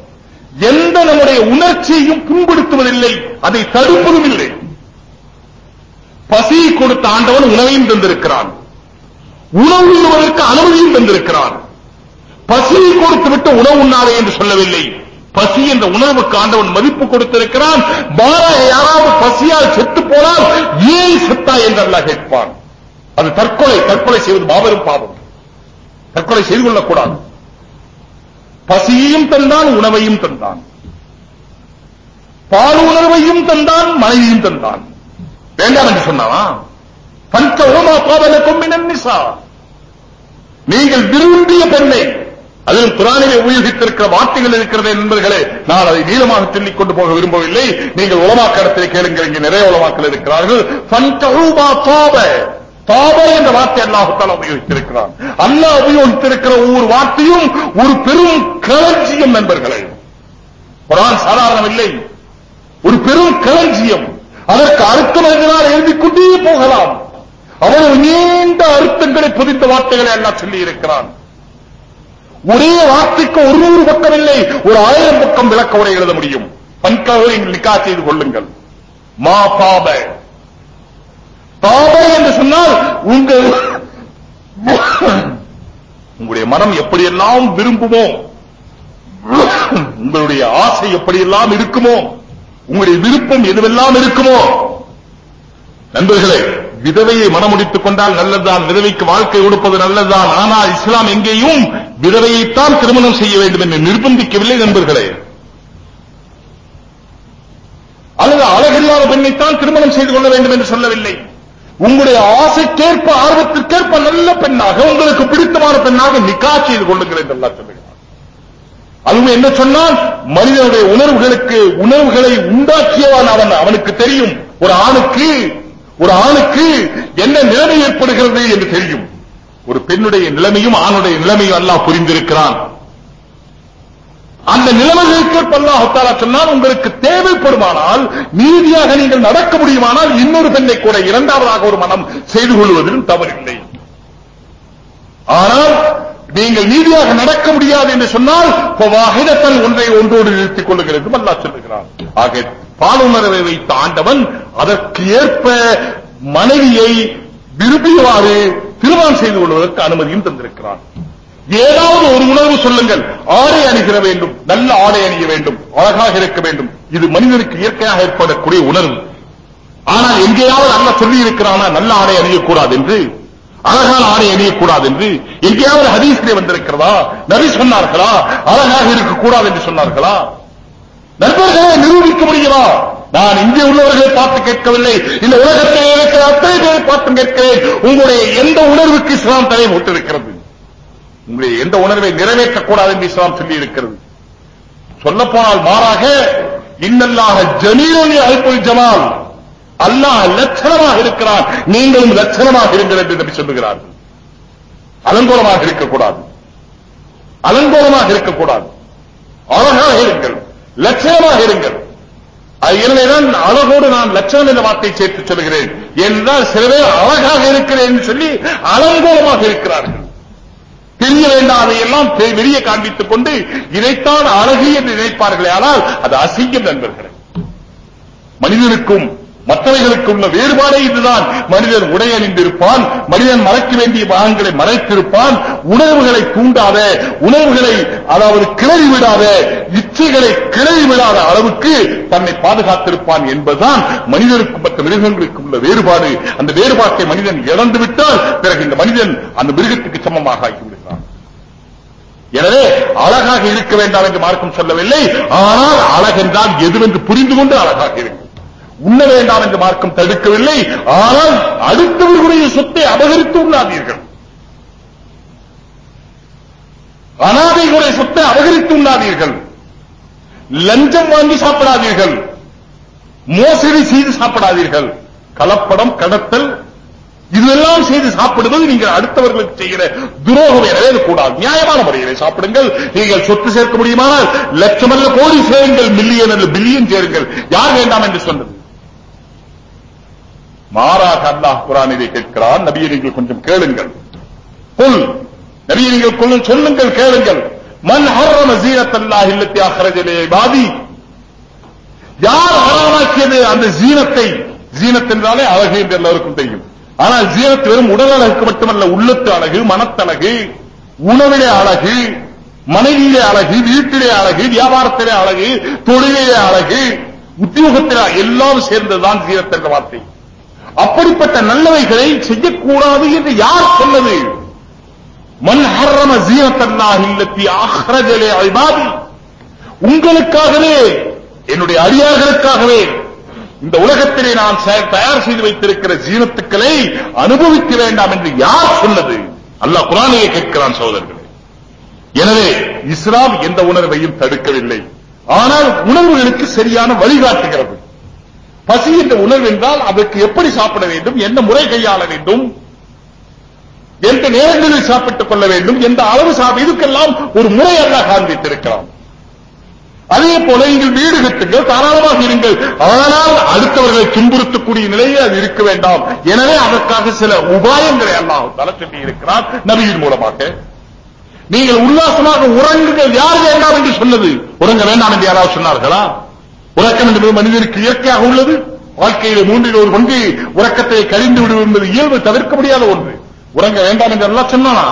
எந்த நம்முடைய உணர்ச்சியையும் புண்படுத்துவதில்லை. அதை தடுப்பதும் இல்லை. பசி கொடுத்த ஆண்டவன் உணவையும் தந்திருக்கிறான். உணவு உண்ணுவதற்கு அனுமதியும் தந்திருக்கிறான். பசியை கொடுத்து விட்டு உணவு உண்ணாதே என்று சொல்லவில்லை. பசி என்ற உணர்வுக்கு ஆண்டவன் மதிப்பு கொடுத்திருக்கிறான். மாறாக யாராவது பசியால் செத்து போனால் ஏன் செத்தா என்று கேட்பான். அது தற்கொலை தற்கொலை செய்வது மாபெரும் பாவம். தற்கொலை செய்து கொள்ளக்கூடாது. பசியையும் தந்தான் உணவையும் தந்தான். பால் உணர்வையும் தந்தான் மனைவியும் தந்தான். வேண்டாம் என்று சொன்னாவா பஞ்ச ஓமா பாவலக்கும் மினன் நிசா. நீங்கள் விரும்பிய பெண்ணை அதில் குரானிலே உபயோகித்திருக்கிற வார்த்தைகள் இருக்கிறது நண்பர்களே நான் அதை நீளமாக சொல்லிக் கொண்டு போக விரும்பவில்லை. நீங்கள் உலமாக்கடத்தில் கேளுங்கள் இங்கே நிறைய உலமாக்கள் இருக்கிறார்கள். ஃபன்தஹூமா தாப என்ற வார்த்தை அல்லாஹுத்தால உபயோகித்திருக்கிறான். அல்லாஹ் உபயோகித்திருக்கிற ஒவ்வொரு வார்த்தையும் ஒரு பெரும் களஞ்சியம் நண்பர்களே. குரான் சாதாரணமில்லை. ஒரு பெரும் களஞ்சியம். அதற்கு அர்த்தம் எழுதினால் எழுதிக் கொண்டே போகலாம். அவ்வளவு நீண்ட அர்த்தங்களை புதிந்த வார்த்தைகளை எல்லாம் சொல்லி இருக்கிறான் ஒரே வார்த்தைக்கு ஒரு நூறு பக்கம் இல்லை ஒரு ஆயிரம் பக்கம் விளக்க உரை எழுத முடியும். பன்காவை நிக்கா செய்து கொள்ளுங்கள். மா பாப. பாப என்று சொன்னால் உங்கள் உங்களுடைய மனம் எப்படியெல்லாம் விரும்புமோ உங்களுடைய ஆசை எப்படியெல்லாம் இருக்குமோ உங்களுடைய விருப்பம் எதுவெல்லாம் இருக்குமோ நண்பர்களே விதவையை மனமுடித்துக் கொண்டால் நல்லதுதான் விதவைக்கு வாழ்க்கை கொடுப்பது நல்லதுதான். ஆனால் இஸ்லாம் எங்கேயும் விதவையைத்தான் திருமணம் செய்ய வேண்டும் என்று நிர்பந்திக்கவில்லை நண்பர்களே. அல்லது அழகில்லாத பெண்ணைத்தான் திருமணம் செய்து கொள்ள வேண்டும் என்று சொல்லவில்லை. உங்களுடைய ஆசைக்கேற்ப ஆர்வத்திற்கேற்ப நல்ல பெண்ணாக உங்களுக்கு பிடித்தமான பெண்ணாக நிக்கா செய்து கொள்ளுங்கள் என்று சொல்லுகிறார் அதுவும் என்ன சொன்னால் மனிதனுடைய உணர்வுகளுக்கு உணர்வுகளை உண்டாக்கியவன் அவன் அவனுக்கு தெரியும். ஒரு ஆணுக்கு ஒரு ஆணுக்கு என்ன நிலைமை ஏற்படுகிறது என்று தெரியும். ஒரு பெண்ணுடைய நிலைமையும் ஆணுடைய நிலைமையும் அல்லாஹ் புரிந்திருக்கிறான். அந்த நிலைமைகளுக்கு அல்லாஹாலா சொன்னால் உங்களுக்கு தேவைப்படுமானால் நீதியாக நீங்கள் நடக்க முடியுமானால் இன்னொரு பெண்ணை கூட இரண்டாவதாக ஒரு மனம் செய்து கொள்வதிலும் தவறில்லை. ஆனால் நீங்கள் நீதியாக நடக்க முடியாது என்று சொன்னால் வாகிதத்தன் ஒன்றை ஒன்றோடு நிறுத்திக் கொள்ளுகிறது அல்லா சொல்லுகிறான். ஆக பாலுணர்வை வைத்த ஆண்டவன் அதற்கு ஏற்ப மனைவியை விரும்பியவாறு திருமணம் செய்து கொள்வதற்கு அனுமதியும் தந்திருக்கிறான். ஏதாவது ஒரு உணர்வு சொல்லுங்கள். ஆடை அணிகிற வேண்டும் நல்ல ஆடை அணிய வேண்டும் அழகாக இருக்க வேண்டும். இது மனிதனுக்கு இயற்கையாக ஏற்படக்கூடிய உணர்வு. ஆனால் எங்கேயாவது அல்ல சொல்லி இருக்கிறானா நல்ல ஆடை அணியக்கூடாது என்று? அழகான ஆடை அணியக்கூடாது என்று? எங்கேயாவது ஹதீஸ்லே வந்திருக்கிறதா? நபி சொன்னார்களா? அழகாக இருக்கக்கூடாது என்று சொன்னார்களா? நண்பர்களை நிரூபிக்க முடியுமா? நான் இங்கே உள்ளவர்களை பார்த்து கேட்கவில்லை. இந்த உலகத்தில் இருக்கிற அத்தனை பேரை பார்த்து கேட்கிறேன். உங்களுடைய எந்த உணர்வுக்கு இஸ்லாம் தலை போட்டிருக்கிறது உங்களுடைய எந்த உணர்வை நிறைவேற்றக்கூடாது என்று இஸ்லாம் சொல்லி இருக்கிறது சொல்ல போனால் மாறாக இன்னல்லாக ஜமீலி அல்புல் ஜமால் அல்லாஹ் லட்சணமாக இருக்கிறான். நீங்களும் லட்சணமாக இருங்கள் என்று நபி சொல்லுகிறார்கள். அலங்கோலமாக இருக்கக்கூடாது. அலங்கோலமாக இருக்கக்கூடாது. அழகாக இருங்கள். லட்சணமாக இருங்கள். எனவேதான் அழகோடு நான் லட்சணம் என்ற வார்த்தை சேர்த்து சொல்கிறேன். என்றால் சில பேர் அழகாக இருக்கிறேன் என்று சொல்லி அலங்கோலமாக இருக்கிறார்கள். தெரிய வேண்டாம் அதையெல்லாம் வெளியே காண்பித்துக் கொண்டு இதைத்தான் அழகு என்று நினைப்பார்களே. ஆனால் அது அசிங்கம் நண்பர்களே. மனிதனுக்கும் மற்றவைகளுக்கு உள்ள வேறுபாடே இதுதான். மனிதன் உடை அணிந்திருப்பான் மனிதன் மறைக்க வேண்டிய பாகங்களை மறைத்திருப்பான் உணர்வுகளை தூண்டாத உணர்வுகளை அதாவது கிளறி விடாத இச்சைகளை கிளறி விடாத அளவுக்கு தன்னை பாதுகாத்திருப்பான் என்பதுதான் மனிதனுக்கும் மற்ற மிருகங்களுக்கும் உள்ள வேறுபாடு. அந்த வேறுபாட்டை மனிதன் இழந்து விட்டால் பிறகு இந்த மனிதன் அந்த மிருகத்துக்கு சமமாக ஆகிவிடுகிறான் எனவே அழகாக இருக்க வேண்டாம் என்று மார்க்கம் சொல்லவில்லை. ஆனால் அழகென்றால் எதுவென்று புரிந்து கொண்டு அழகாக இருக்கும் உண்ண வேண்டாம் என்று மார்க்கம் தடுக்கவில்லை. ஆனால் அடுத்தவர்களுடைய சொத்தை அபகரித்து உண்ணாதீர்கள். அனாதைகளுடைய சொத்தை அபகரித்து உண்ணாதீர்கள். லஞ்சம் வாங்கி சாப்பிடாதீர்கள். மோசடி செய்து சாப்பிடாதீர்கள். கலப்படம் கடத்தல் இதெல்லாம் செய்து சாப்பிடுவது நீங்கள் அடுத்தவர்களுக்கு செய்கிற துரோகம். எனவே கூடாது. நியாயமான முறையிலே சாப்பிடுங்கள். நீங்கள் சொத்து சேர்க்க முடியுமானால் லட்சமல்ல கோடி சேருங்கள். மில்லியன் அல்ல பில்லியன் சேருங்கள். யார் வேண்டாம் என்று சொன்னது? மாறாக அல்லாஹ் குரானிலே கேட்கிறான் நபியை நீங்கள் கொஞ்சம் கேளுங்கள். புல் நபியை நீங்கள் கொஞ்சம் சொல்லுங்கள் கேளுங்கள். மன் ஹர்ரம ஜீனத்தல்லாஹ் இல்லத்தி அஹ்ரஜலே பாதி யார் ஹராமாக்கியது அந்த ஜீனத்தை? ஜீனத் என்றாலே அழகு என்று எல்லோருக்கும் தெரியும். ஆனால் ஜீனத் வெறும் உடல் அழகுக்கு மட்டுமல்ல உள்ளத்து அழகு மனத்தழகு உணவிலே அழகு மனைவியிலே அழகு வீட்டிலே அழகு வியாபாரத்திலே அழகு தொழிலே அழகு உத்தியோகத்திலே எல்லாம் சேர்ந்ததுதான் ஜீனத் என்ற வார்த்தை. அப்படிப்பட்ட நல்லவைகளை செய்யக்கூடாது என்று யார் சொன்னது? மன் ஹர்ரம ஜீனத்தல்லாஹ் இல்லத்தி அஹ்ரஜலே ஐபாதி உங்களுக்காகவே என்னுடைய அடியார்களுக்காகவே இந்த உலகத்திலே நான் தயார் செய்து வைத்திருக்கிற ஜீனத்துக்களை அனுபவிக்க வேண்டாம் என்று யார் சொன்னது? அல்லாஹ் குரானையே கேட்கிறான் சோதர்களே எனவே இஸ்லாம் எந்த உணர்வையும் தடுக்கவில்லை. ஆனால் உணர்வுகளுக்கு சரியான வழிகாட்டுகிறது. பசி என்ற உணர்வு என்றால் அதற்கு எப்படி சாப்பிட வேண்டும்? என்ன முறை கையாள வேண்டும்? எந்த நேரங்களில் சாப்பிட்டுக் கொள்ள வேண்டும்? எந்த அளவு சாப்பிட இதுக்கெல்லாம் ஒரு முறை அல்ல காண்பித்திருக்கலாம் அதே போல நீங்கள் வீடு கட்டுங்கள் தாராளமாக இருங்கள். ஆனால் அடுத்தவர்களை துன்புறுத்தக்கூடிய நிலையில் அது இருக்க வேண்டாம். எனவே அதற்காக சில உபாயங்களை அல்லாஹ் தலை சொல்லி இருக்கிறார் நபியின் மூலமாக. நீங்கள் உல்லாசமாக உறங்குங்கள். யார் வேண்டாம் என்று சொன்னது? உறங்க வேண்டாம் என்று யாராவது சொன்னார்களா? உறக்கம் என்பது மனிதருக்கு இயற்கையாக உள்ளது. வாழ்க்கையில மூன்றில் ஒரு பங்கு உறக்கத்தை கழிந்து விடும் என்பது இயல்பு தவிர்க்க முடியாத ஒன்று. உறங்க வேண்டாம் என்று எல்லாம் சொன்னானா?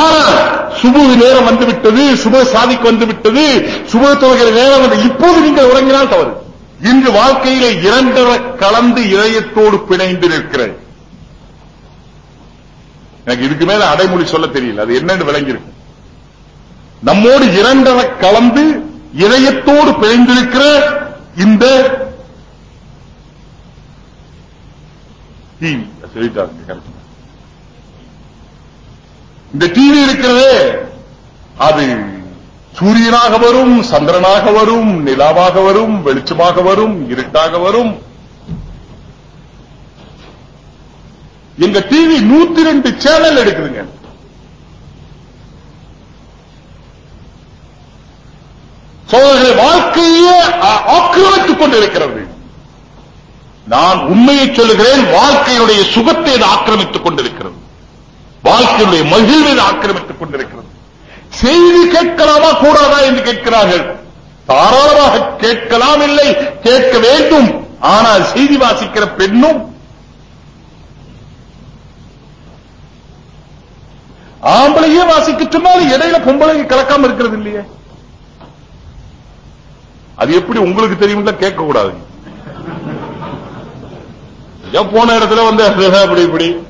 ஆனால் சுபு நேரம் வந்து விட்டது சுப சாதிக்கு வந்து விட்டது சுப தொகைகிற நேரம் வந்து இப்போது நீங்கள் உறங்கினால் தவறு. இன்று வாழ்க்கையில இரண்டரை கலந்து இதயத்தோடு பிணைந்து நிற்கிறேன். எனக்கு இதுக்கு மேல அடைமொழி சொல்ல தெரியல. அது என்னன்னு விளங்கியிருக்கும் நம்மோடு இரண்டரை கலந்து இதயத்தோடு பிணைந்திருக்கிற இந்த டிவி இந்த டிவி இருக்கிறதே அது சூரியனாக வரும் சந்திரனாக வரும் நிலாவாக வரும் வெளிச்சமாக வரும் இருட்டாக வரும். எங்க டிவி நூத்தி ரெண்டு சேனல் எடுக்குதுங்க. சோதனை வாழ்க்கையே ஆக்கிரமித்துக் கொண்டிருக்கிறது. நான் உண்மையை சொல்லுகிறேன் வாழ்க்கையுடைய சுகத்தை இது ஆக்கிரமித்துக் கொண்டிருக்கிறது. வாழ்க்கையுடைய மகிழ்வை ஆக்கிரமித்துக் கொண்டிருக்கிறது. செய்தி கேட்கலாமா கூடாதா என்று கேட்கிறார்கள். தாராளமாக கேட்கலாம் இல்லை கேட்க வேண்டும். ஆனால் செய்தி வாசிக்கிற பெண்ணும் ஆம்பளையே வாசிக்க சொன்னால் இடையில பொம்பளை கலக்காம இருக்கிறது இல்லையே. அது எப்படி உங்களுக்கு தெரியும் கேட்க கூடாது போன இடத்துல வந்து அப்படி இப்படி.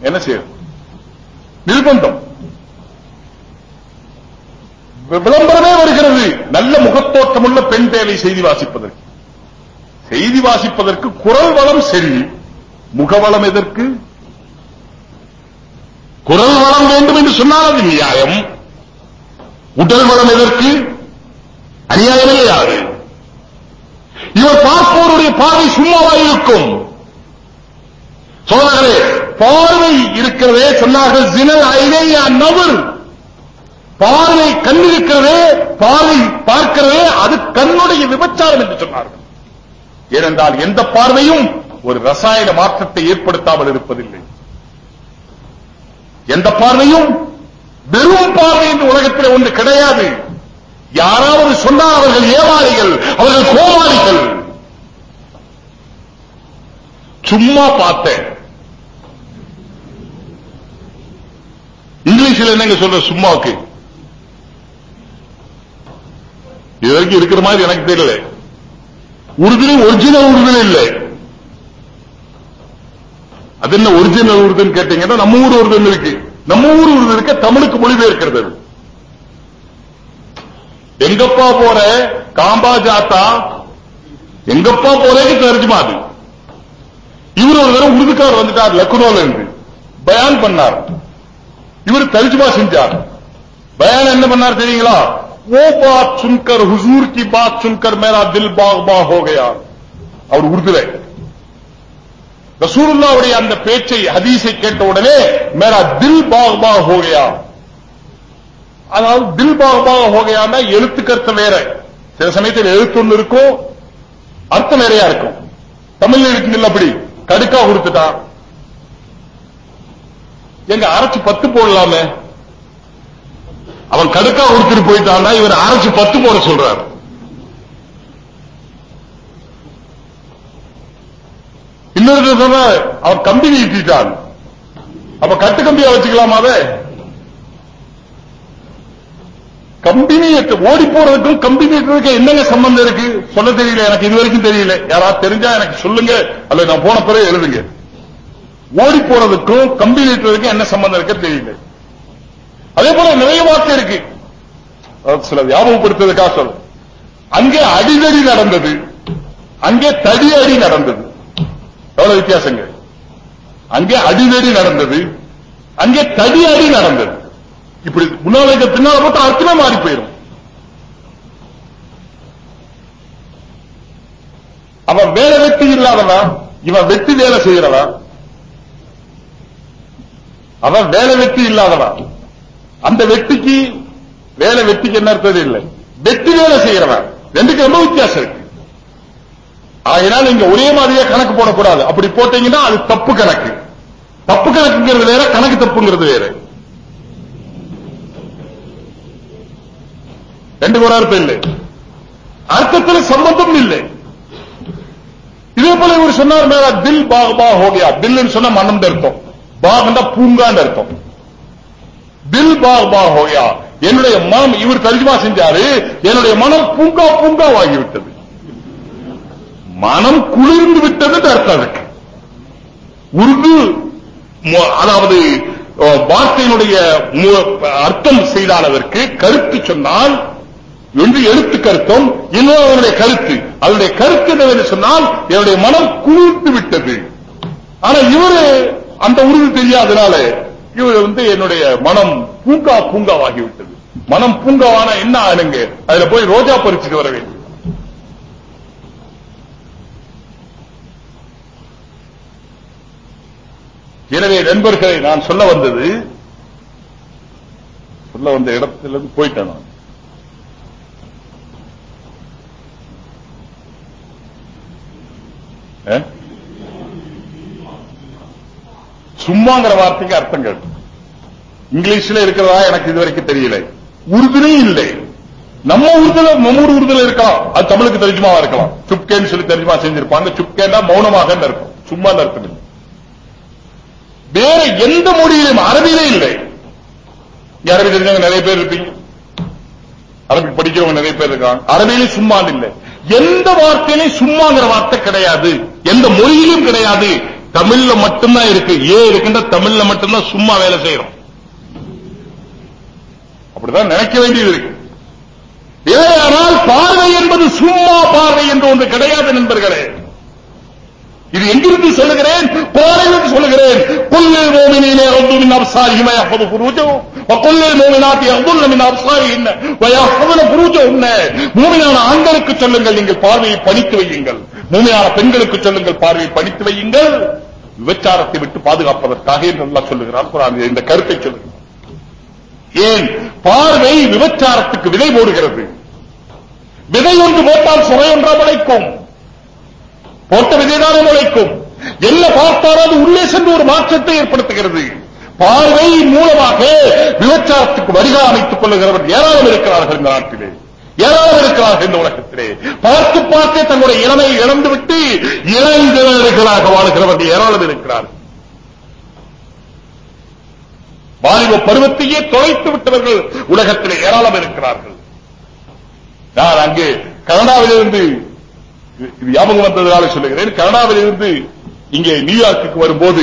என்ன செய்யும் நிர்பந்தம். விளம்பரமே வருகிறது. நல்ல முகத்தோற்றமுள்ள பெண் தேவை செய்தி வாசிப்பதற்கு. செய்தி வாசிப்பதற்கு குரல் வளம் சரி முகவளம் எதற்கு? குரல் வளம் வேண்டும் என்று சொன்னால் அது நியாயம். உடல் வளம் எதற்கு? அநியாயம் இல்லையாது இவர் பார்ப்போருடைய பார்வை சும்மாவா இருக்கும். சோதரே பார்வை இருக்கிறதே சொன்னார்கள் ஜினல் ஐனையா நபர் பார்வை கண் இருக்கிறதே பார்வை பார்க்கிறதே அது கண்ணுடைய விபச்சாரம் என்று சொன்னார்கள். ஏனென்றால் எந்த பார்வையும் ஒரு ரசாயன மாற்றத்தை ஏற்படுத்தாமல் இருப்பதில்லை. எந்த பார்வையும் வெறும் பார்வை என்று உலகத்தில் ஒன்று கிடையாது. யாராவது சொன்னால் அவர்கள் ஏமாளிகள் அவர்கள் கோமாளிகள். சும்மா பார்த்தேன். இங்கிலீஷில் என்னங்க சொல்ற சும்மாவுக்கு? இது வரைக்கும் இருக்கிற மாதிரி எனக்கு தெரியல. உறுதியும் ஒரிஜினல் உறுதியும் இல்லை. அது என்ன ஒரிஜினல் உருதுன்னு கேட்டீங்கன்னா நம்ம ஊர் உருதுன்னு இருக்கு. நம்ம ஊர் உருது இருக்க தமிழுக்கு மொழிபெயர்க்கிறது لیا بنجم سیاان دل باغیا ہدیش کٹ میرا دل باغیا அதாவது தில் பாக் பாக் வேற. சில சமயத்தில் எழுத்து ஒண்ணு இருக்கும் அர்த்தம் நிறையா இருக்கும். தமிழ்ல இருக்குங்கல்ல அப்படி. கடுக்கா கொடுத்துட்டான் எங்க அரைச்சு பத்து போடலாமே. அவன் கடுக்கா கொடுத்துட்டு போயிட்டான்னா இவர் அரைச்சு பத்து போட சொல்றாரு. இன்னொரு அவன் கம்பி நீட்டிட்டான். அப்ப கட்டு கம்பியா வச்சுக்கலாமாவே கம்பெனி ஓடி போறதுக்கும் கம்பி நீட்டுறதுக்கும் என்னங்க சம்பந்தம் இருக்கு? சொல்ல தெரியல எனக்கு இது வரைக்கும் தெரியல. யாராவது தெரிஞ்சா எனக்கு சொல்லுங்க அல்ல நான் போன பிறகு எழுதுங்க. ஓடி போறதுக்கும் கம்பி நீட்டுறதுக்கும் என்ன சம்பந்தம் இருக்கு தெரியல. அதே போல நிறைய வார்த்தை இருக்கு. சில ஞாபகப்படுத்துறதுக்காக சொல்ல அங்கே அடிதடி நடந்தது. அங்கே தடி அடி நடந்தது. எவ்வளவு வித்தியாசங்க? அங்கே அடிதடி நடந்தது. அங்கே தடி அடி நடந்தது. இப்படி முன்னாளுக்கு பின்னால போட்டு அர்த்தமே மாறி போயிடும் அவன் வேலை வெட்டி இல்லாதவன்? இவன் வெட்டி வேலை செய்யறவன் அவன் வேலை வெட்டி இல்லாதவன் அந்த வெட்டிக்கு வேலை வெட்டிக்கு என்ன அர்த்தம் இல்லை. வெட்டி வேலை செய்யறவன். ரெண்டுக்கு ரொம்ப வித்தியாசம் இருக்கு. ஆகையினால் நீங்க ஒரே மாதிரியே கணக்கு போடக்கூடாது. அப்படி போட்டீங்கன்னா அது தப்பு கணக்கு. தப்பு கணக்குங்கிறது வேற கணக்கு தப்புங்கிறது வேற. ரெண்டு ஒரு அர்த்தம் இல்லை அர்த்தத்தில் சம்பந்தம் இல்லை. இதே போல இவர் சொன்னார் மேல தில் பாக் பா ஹோகியா தில்னு சொன்னா மனம் அர்த்தம். பாகண்டா பூங்கான்னு அர்த்தம். தில் பாக் பா என்னுடைய மனம் இவர் தர்ஜுமா செஞ்சாரு என்னுடைய மனம் பூங்கா பூங்கா பூங்காவாகிவிட்டது. மனம் குளிர்ந்து விட்டது அர்த்தம் அதுக்கு. உருது அதாவது வார்த்தையினுடைய மு- அர்த்தம் செய்தால் அதற்கு கருத்து சொன்னால் என்று எழுத்து கருத்தம். இன்னொரு அவருடைய கருத்து. அதனுடைய கருத்து என்னவென்று சொன்னால் என்னுடைய மனம் குளிர்ந்து விட்டது. ஆனா இவரு அந்த உறுதி தெரியாதனால இவர் வந்து என்னுடைய மனம் பூங்கா பூங்காவாகிவிட்டது. மனம் பூங்காவானா என்ன ஆனுங்க அதுல போய் ரோஜா பறிச்சுட்டு வர வேண்டும். எனவே நண்பர்களை நான் சொல்ல வந்தது சொல்ல வந்த இடத்திலிருந்து போயிட்டேன் நான். சும்மாங்கிற வார்த்தைக்கு அர்த்தம் கேட்டு இங்கிலீஷ்ல இருக்கிறதா எனக்கு இது வரைக்கும் தெரியல உறுதுணையும் இல்லை நம்ம உறுதுல நம்ம ஊர் உறுதுல இருக்கலாம் அது தமிழுக்கு தெரிஞ்சுமாவா இருக்கலாம் சுப்கேன்னு சொல்லி தெரிஞ்சுமா செஞ்சிருப்பாங்க சுப்கேன்னா மௌனமாக இருக்கும் சும்மா அர்த்தம் வேற எந்த மொழியிலும் அரபியிலே இல்லை அரபி தெரிஞ்சவங்க நிறைய பேர் இருப்பீங்க அரபி படிக்கிறவங்க நிறைய பேர் இருக்காங்க அரபியிலே சும்மா இல்லை எந்த வார்த்தையிலும் சும்மாங்கிற வார்த்தை கிடையாது. எந்த மொழியிலும் கிடையாது. தமிழ்ல மட்டும்தான் இருக்கு. ஏ இருக்கின்ற தமிழ்ல மட்டும்தான் சும்மா வேலை செய்யறோம் அப்படிதான் நினைக்க வேண்டியது இருக்கு. ஏனால் பார்வை என்பது சும்மா பார்வை என்று ஒன்று கிடையாது நண்பர்களே. இது எங்கிருந்து சொல்லுகிறேன்? குரானிலிருந்து சொல்லுகிறேன். குல்லில் மோமினீனே யகுது மின் அப்சாரிஹிம் வயஹ்ஃபது ஃபுரூஜஹும். வகுல்லில் மோமினாத்தி யகுதுன மின் அப்சாரிஹின் வயஹ்ஃபதுன ஃபுரூஜஹுன் மூமையான ஆண்களுக்கு சொல்லுங்கள் நீங்கள் பார்வையை பணித்து வையுங்கள். மூமையான பெண்களுக்கு சொல்லுங்கள் பார்வையை பணித்து வையுங்கள். விபச்சாரத்தை விட்டு பாதுகாப்பதற்காக என்று அல்லாஹ் சொல்லுகிறார் குரான் இந்த கருத்தை சொல்லுகிறார் ஏன்? பார்வை விபச்சாரத்துக்கு விதை போடுகிறது. விதை ஒன்று போட்டால் சுவை ஒன்றா முளைக்கும் போட்ட விதைதான முளைக்கும் என்ன பார்த்தால் அது உள்ளே சென்று ஒரு மாற்றத்தை ஏற்படுத்துகிறது. பார்வை மூலமாக விபச்சாரத்துக்கு வரிகா அமைத்துக் கொள்ளுகிறவர் ஏராளம் இருக்கிறார்கள் இந்த நாட்டிலே. ஏராளம் இருக்கிறார்கள் இந்த உலகத்திலே. பார்த்து பார்த்தே தங்களுடைய இளமையை இழந்துவிட்டு இளைஞர்களாக வாழ்கிறவர்கள் ஏராளம் இருக்கிறார்கள். வாலிப பருவத்தையே தொலைத்து விட்டவர்கள் உலகத்திலே ஏராளம் இருக்கிறார்கள். நான் அங்கே கனடாவிலிருந்து ஞாபகம் வந்ததுனால சொல்லுகிறேன். கனடாவிலிருந்து இங்கே நியூயார்க்கு வரும்போது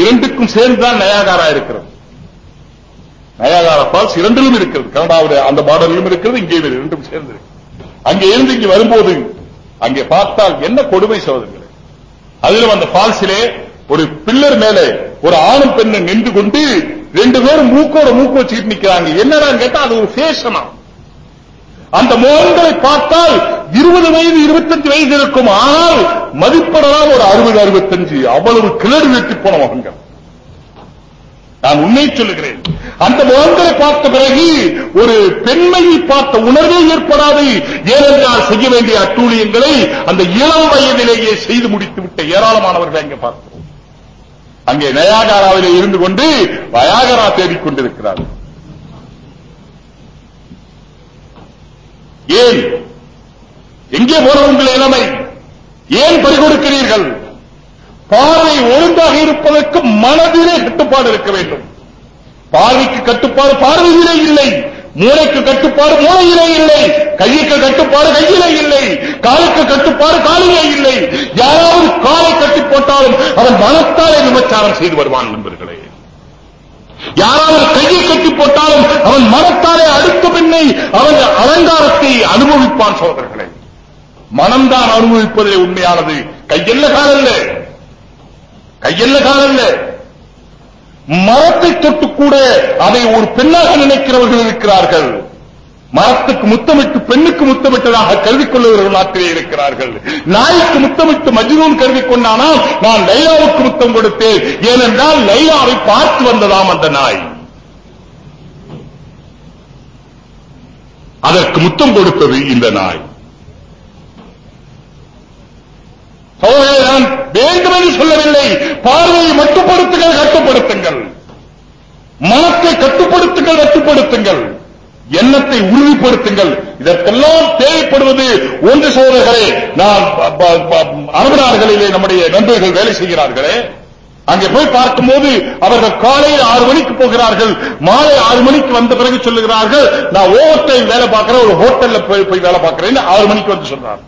இரண்டுக்கும் சேர்ந்துதான் நயாகாரா இருக்கிறது. நயாகாரா ஃபால்ஸ் இரண்டிலும் இருக்கிறது. கனடாவுடைய அந்த பார்டரிலும் இருக்கிறது இங்கே இரண்டும் சேர்ந்து அங்கே இருந்து இங்கே வரும்போது அங்கே பார்த்தால் என்ன கொடுமை சோதனைகளே அதிலும் அந்த ஃபால்ஸிலே ஒரு பில்லர் மேலே ஒரு ஆணும் பெண்ணும் நின்று கொண்டு ரெண்டு பேரும் மூக்கோட மூக்கு வச்சுக்கிட்டு நிக்கிறாங்க. என்னடா கேட்டா அது ஒரு ஃபேஷனா அந்த முகங்களை பார்த்தால் இருபது வயது இருபத்தஞ்சு வயது இருக்கும். ஆனால் மதிப்படலாம் ஒரு அறுபது அறுபத்தஞ்சு. அவ்வளவு கிளறு வெட்டி போன முகங்கள். நான் உண்மை சொல்லுகிறேன். அந்த முகங்களை பார்த்த பிறகு ஒரு பெண்மையை பார்த்த உணர்வே ஏற்படாது. ஏனென்றால் செய்ய வேண்டிய அட்டூழியங்களை அந்த இளம் வயதிலேயே செய்து முடித்து விட்ட ஏராளமானவர்கள் அங்கே பார்க்கிறோம். அங்கே நயாகாராவிலே இருந்து கொண்டு வயாகரா தேடிக் கொண்டிருக்கிறார்கள் ஏன்? எங்கே போன உங்கள் இளமை ஏன் பறிகொடுக்கிறீர்கள்? பார்வை ஒழுங்காக இருப்பதற்கு மனதிலே கட்டுப்பாடு இருக்க வேண்டும். பார்வைக்கு கட்டுப்பாடு பார்வையிலே இல்லை. மூளைக்கு கட்டுப்பாடு மூளையிலே இல்லை. கையுக்கு கட்டுப்பாடு கையிலே இல்லை. காலுக்கு கட்டுப்பாடு காலிலே இல்லை. யாராவது காலை கட்டி போட்டாலும் அவன் மனத்தாலே விமச்சாரம் செய்து வருவான் நண்பர்களே. யாராவது கையை கட்டி போட்டாலும் அவன் மனத்தாலே அடுத்த பெண்ணை அவன் அலங்காரத்தை அனுபவிப்பான் சோதர்களே மனம்தான் அனுபவிப்பதே உண்மையானது. கையெல்ல காலல்ல. கையெல்ல காலல்ல. மரத்தை தொட்டு கூட அதை ஒரு பெண்ணாக நினைக்கிறவர்கள் இருக்கிறார்கள். மரத்துக்கு முத்தமிட்டு பெண்ணுக்கு முத்தமிட்டதாக கருதி கொள்ளுகிறவர்கள் நாட்டிலே இருக்கிறார்கள். நாய்க்கு முத்தமிட்டு மஜ்னூன் கருதி கொண்டானால் நான் லைலாவுக்கு முத்தம் கொடுத்தேன். ஏனென்றால் லைலாவை பார்த்து வந்ததாம் அந்த நாய். அதற்கு முத்தம் கொடுத்தது இந்த நாய். நான் வேண்டும் என்று சொல்லவில்லை. பார்வையை மட்டுப்படுத்துங்கள் கட்டுப்படுத்துங்கள். மனத்தை கட்டுப்படுத்துங்கள் கட்டுப்படுத்துங்கள். எண்ணத்தை உறுதிப்படுத்துங்கள். இதற்கெல்லாம் தேவைப்படுவது ஒன்று சோதர்களே நான் ப- அரபு நாடுகளிலே நம்முடைய நண்பர்கள் வேலை செய்கிறார்களே. அங்கே போய் பார்க்கும்போது அவர்கள் காலையில் ஆறு மணிக்கு போகிறார்கள் மாலை ஆறு மணிக்கு வந்த பிறகு சொல்லுகிறார்கள் நான் ஓவர் டைம் வேலை பார்க்கிறேன் ஒரு ஹோட்டல்ல போய் போய் வேலை பார்க்கிறேன் ஆறு மணிக்கு வந்து சொல்றாங்க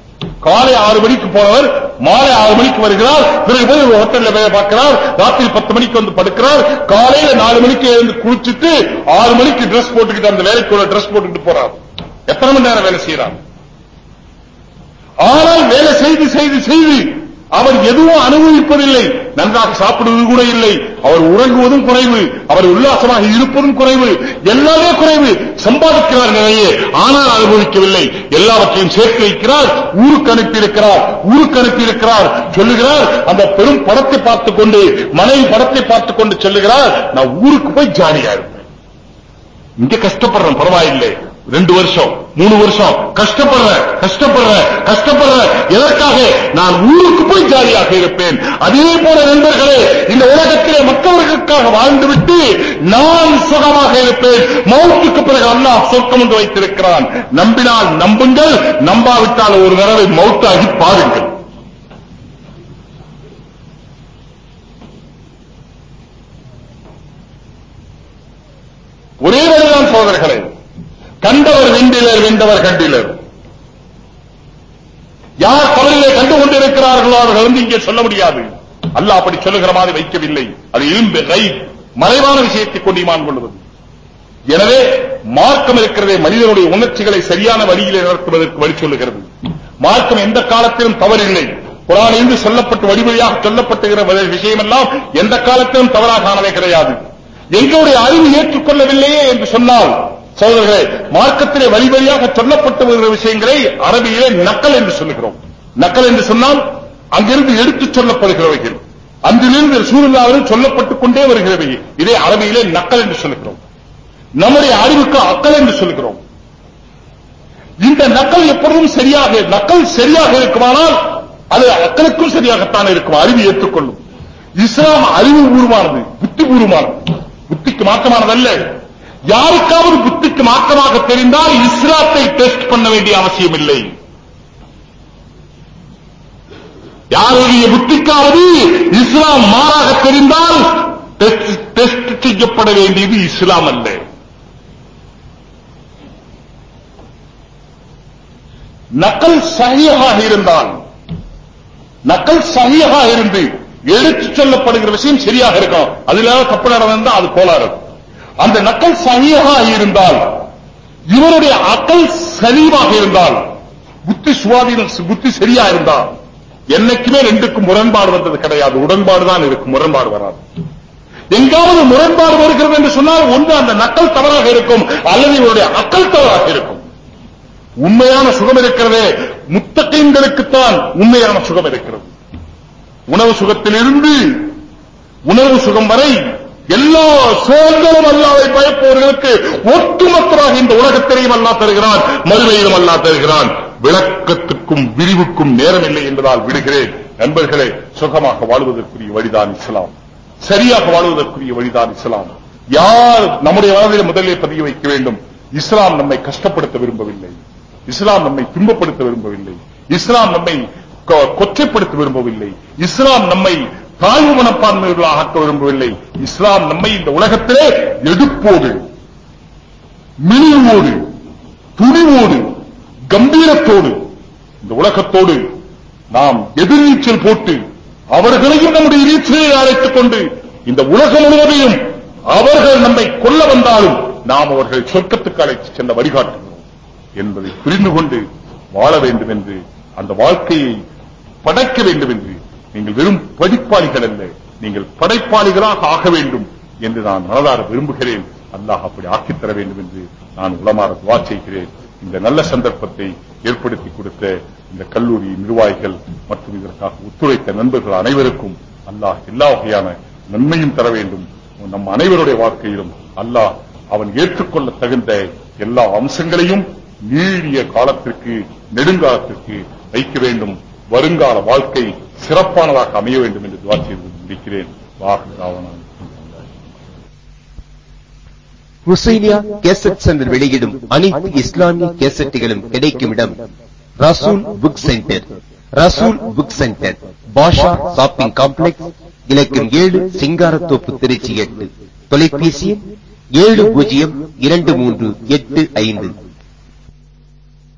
காலை ஆறு மணிக்கு போனவர் மாலை ஆறு மணிக்கு வருகிறார். பிறகு போய் ஒரு ஹோட்டல்ல வேலை பார்க்கிறார். ராத்திரி பத்து மணிக்கு வந்து படுக்கிறார். காலையில நாலு மணிக்கு எழுந்து குளிச்சுட்டு ஆறு மணிக்கு ட்ரெஸ் போட்டுக்கிட்டு அந்த வேலைக்குள்ள ட்ரெஸ் போட்டுக்கிட்டு போறார். எத்தனை மணி நேரம் வேலை செய்யறார் ஆனால் வேலை செய்து செய்து செய்து அவர் எதுவும் அனுபவிப்பதில்லை. நன்றாக சாப்பிடுவது கூட இல்லை. அவர் உறங்குவதும் குறைவு. அவர் உல்லாசமாக இருப்பதும் குறைவு. எல்லாமே குறைவு. சம்பாதிக்கிறார் நிறைய. ஆனால் அனுபவிக்கவில்லை. எல்லாவற்றையும் சேர்த்து வைக்கிறார். ஊருக்கு அனுப்பியிருக்கிறார். ஊருக்கு அனுப்பியிருக்கிறார். சொல்லுகிறார். அந்த பெரும் படத்தை பார்த்துக் கொண்டு மனைவி படத்தை பார்த்துக் கொண்டு சொல்லுகிறார். நான் ஊருக்கு போய் ஜாலியா இருப்பேன். இங்க கஷ்டப்படுறேன். பரவாயில்லை. ரெண்டு வருஷம் மூணு வருஷம். கஷ்டப்படுற கஷ்டப்படுற கஷ்டப்படுற எதற்காக? நான் ஊருக்கு போய் ஜாலியாக இருப்பேன். அதே போல நண்பர்களே இந்த உலகத்திலே மற்றவர்களுக்காக வாழ்ந்துவிட்டு நான் சுகமாக இருப்பேன். மௌத்துக்கு பிறகு அல்லாஹ் சொர்க்கம் என்று வைத்திருக்கிறான். நம்பினால் நம்புங்கள் நம்பாவிட்டால் ஒரு தடவை மௌத்தாகி பாருங்கள். ஒரே வழிதான் சோதர்களே கண்டவர் விண்டிலர் விண்டவர் கண்டிலர் யார் தவறிலே கண்டு கொண்டிருக்கிறார்களோ அவர்கள் வந்து இங்கே சொல்ல முடியாது. அல்லாஹ் அப்படி சொல்லுகிற மாதிரி வைக்கவில்லை. அது இரும்பு கை மறைவான விஷயத்தை கொண்டு ஈமான் கொள்வது. எனவே மார்க்கம் இருக்கிறதே மனிதனுடைய உணர்ச்சிகளை சரியான வழியிலே நடத்துவதற்கு வழி சொல்லுகிறது. மார்க்கம் எந்த காலத்திலும் தவறில்லை. குரானிலிருந்து சொல்லப்பட்டு வழிவழியாக சொல்லப்பட்டுகிற விஷயமெல்லாம் எந்த காலத்திலும் தவறாக ஆனவே கிடையாது. எங்களுடைய அறிவு ஏற்றுக்கொள்ளவில்லையே என்று சொன்னால் சோதர்களே மார்க்கத்திலே வழி வழியாக சொல்லப்பட்டு வருகிற விஷயங்களை அரபியிலே நக்கல் என்று சொல்லுகிறோம். நக்கல் என்று சொன்னால் அங்கிருந்து எடுத்துச் சொல்லப்படுகிறவைகள். அங்கிருந்து சூழ்நிலாவில் சொல்லப்பட்டுக் கொண்டே வருகிறவை இதை அரபியிலே நக்கல் என்று சொல்லுகிறோம். நம்முடைய அறிவுக்கு அக்கல் என்று சொல்லுகிறோம். இந்த நக்கல் எப்பொழுதும் சரியாக நக்கல் சரியாக இருக்குமானால் அது அக்களுக்கும் சரியாகத்தான் இருக்கும். அறிவு ஏற்றுக்கொள்ளும். இஸ்லாம் அறிவு பூர்வமானது புத்தி பூர்வமானது. புத்திக்கு மாற்றமானதல்ல. யாருக்காவது புத்திக்கு மாற்றமாக தெரிந்தால் இஸ்லாத்தை டெஸ்ட் பண்ண வேண்டிய அவசியம் இல்லை. யாருடைய புத்திக்காவது இஸ்லாம் மாறாக தெரிந்தால் டெஸ்ட் செய்யப்பட வேண்டியது இஸ்லாம் அல்ல. நக்கல் சகியாக இருந்தால் நக்கல் சகியாக இருந்து எடுத்து சொல்லப்படுகிற விஷயம் சரியாக இருக்கும் அதுல தப்பு நடந்தா அது கோளாறு. அந்த நக்கல் சகியாக இருந்தால் இவருடைய அக்கல் சலீமாக இருந்தால் புத்தி சுவாதீனம் புத்தி சரியா இருந்தால் என்னைக்குமே ரெண்டுக்கும் முரண்பாடு வந்தது கிடையாது. உடன்பாடு தான் இருக்கும் முரண்பாடு வராது. எங்காவது முரண்பாடு வருகிறது என்று சொன்னால் ஒன்று அந்த நக்கல் தவறாக இருக்கும் அல்லது இவருடைய அக்கல் தவறாக இருக்கும். உண்மையான சுகம் இருக்கிறதே முத்தகைங்களுக்குத்தான் உண்மையான சுகம் இருக்கிறது. உணவு சுகத்திலிருந்து உணவு சுகம் வரை எல்லா சுகங்களும் அல்லாவை பயப்பவர்களுக்கு ஒட்டுமொத்தமாக இந்த உலகத்திலையும் அல்லா தருகிறான் மறுமையிலும் அல்லா தருகிறான். விளக்கத்துக்கும் விரிவுக்கும் நேரம் இல்லை என்பதால் விடுகிறேன். நண்பர்களே சுகமாக வாழ்வதற்குரிய வழிதான் இஸ்லாம். சரியாக வாழ்வதற்குரிய வழிதான் இஸ்லாம். யார் நம்முடைய வாழ்வில் முதலில் பதிய வைக்க வேண்டும்? இஸ்லாம் நம்மை கஷ்டப்படுத்த விரும்பவில்லை. இஸ்லாம் நம்மை துன்பப்படுத்த விரும்பவில்லை. இஸ்லாம் நம்மை கொச்சைப்படுத்த விரும்பவில்லை. இஸ்லாம் நம்மை தாழ்வு மனப்பான்மைகளாக ஆக்க விரும்பவில்லை. இஸ்லாம் நம்மை இந்த உலகத்திலே எடுப்போடு மினிவோடு துணிவோடு கம்பீரத்தோடு இந்த உலகத்தோடு நாம் எதிர்நீச்சல் போட்டு அவர்களையும் நம்முடைய நீச்சலை அழைத்துக் கொண்டு இந்த உலகம் முழுவதையும் அவர்கள் நம்மை கொல்ல வந்தாலும் நாம் அவர்கள் சொர்க்கத்துக்கு அழைத்து சென்ற வழிகாட்டுகிறோம் என்பதை புரிந்து கொண்டு வாழ வேண்டும் என்று அந்த வாழ்க்கையை படைக்க வேண்டும் என்று நீங்கள் வெறும் படிப்பாளிகள் அல்ல நீங்கள் படைப்பாளிகளாக ஆக வேண்டும் என்று நான் மனதார விரும்புகிறேன். அல்லாஹ் அப்படி ஆக்கித் தர வேண்டும் என்று நான் உளமாற துவா செய்கிறேன். இந்த நல்ல சந்தர்ப்பத்தை ஏற்படுத்தி கொடுத்த இந்த கல்லூரி நிர்வாகிகள் மற்றும் இதற்காக ஒத்துழைத்த நண்பர்கள் அனைவருக்கும் அல்லாஹ் எல்லா வகையான நன்மையும் தர வேண்டும். நம் அனைவருடைய வாழ்க்கையிலும் அல்லாஹ் அவன் ஏற்றுக்கொள்ள தகுந்த எல்லா அம்சங்களையும் நீடிய காலத்திற்கு நெடுங்காலத்திற்கு வைக்க வேண்டும். வருங்கால வாழ்க்கை சிறப்பானதாக அமைய வேண்டும் என்று துவா செய்து முடிக்கிறேன் ஹுசைனியா கேசட் சென்டர் வெளியிடும் அனைத்து இஸ்லாமிய கேசட்டுகளும் கிடைக்கும் இடம் Rasool book centre. Rasool book centre. Basha shopping complex இலக்கம் ஏழு சிங்காரத்தோப்பு திருச்சி எட்டு. தொலைபேசி ஏழு பூஜ்ஜியம் இரண்டு மூன்று எட்டு ஐந்து.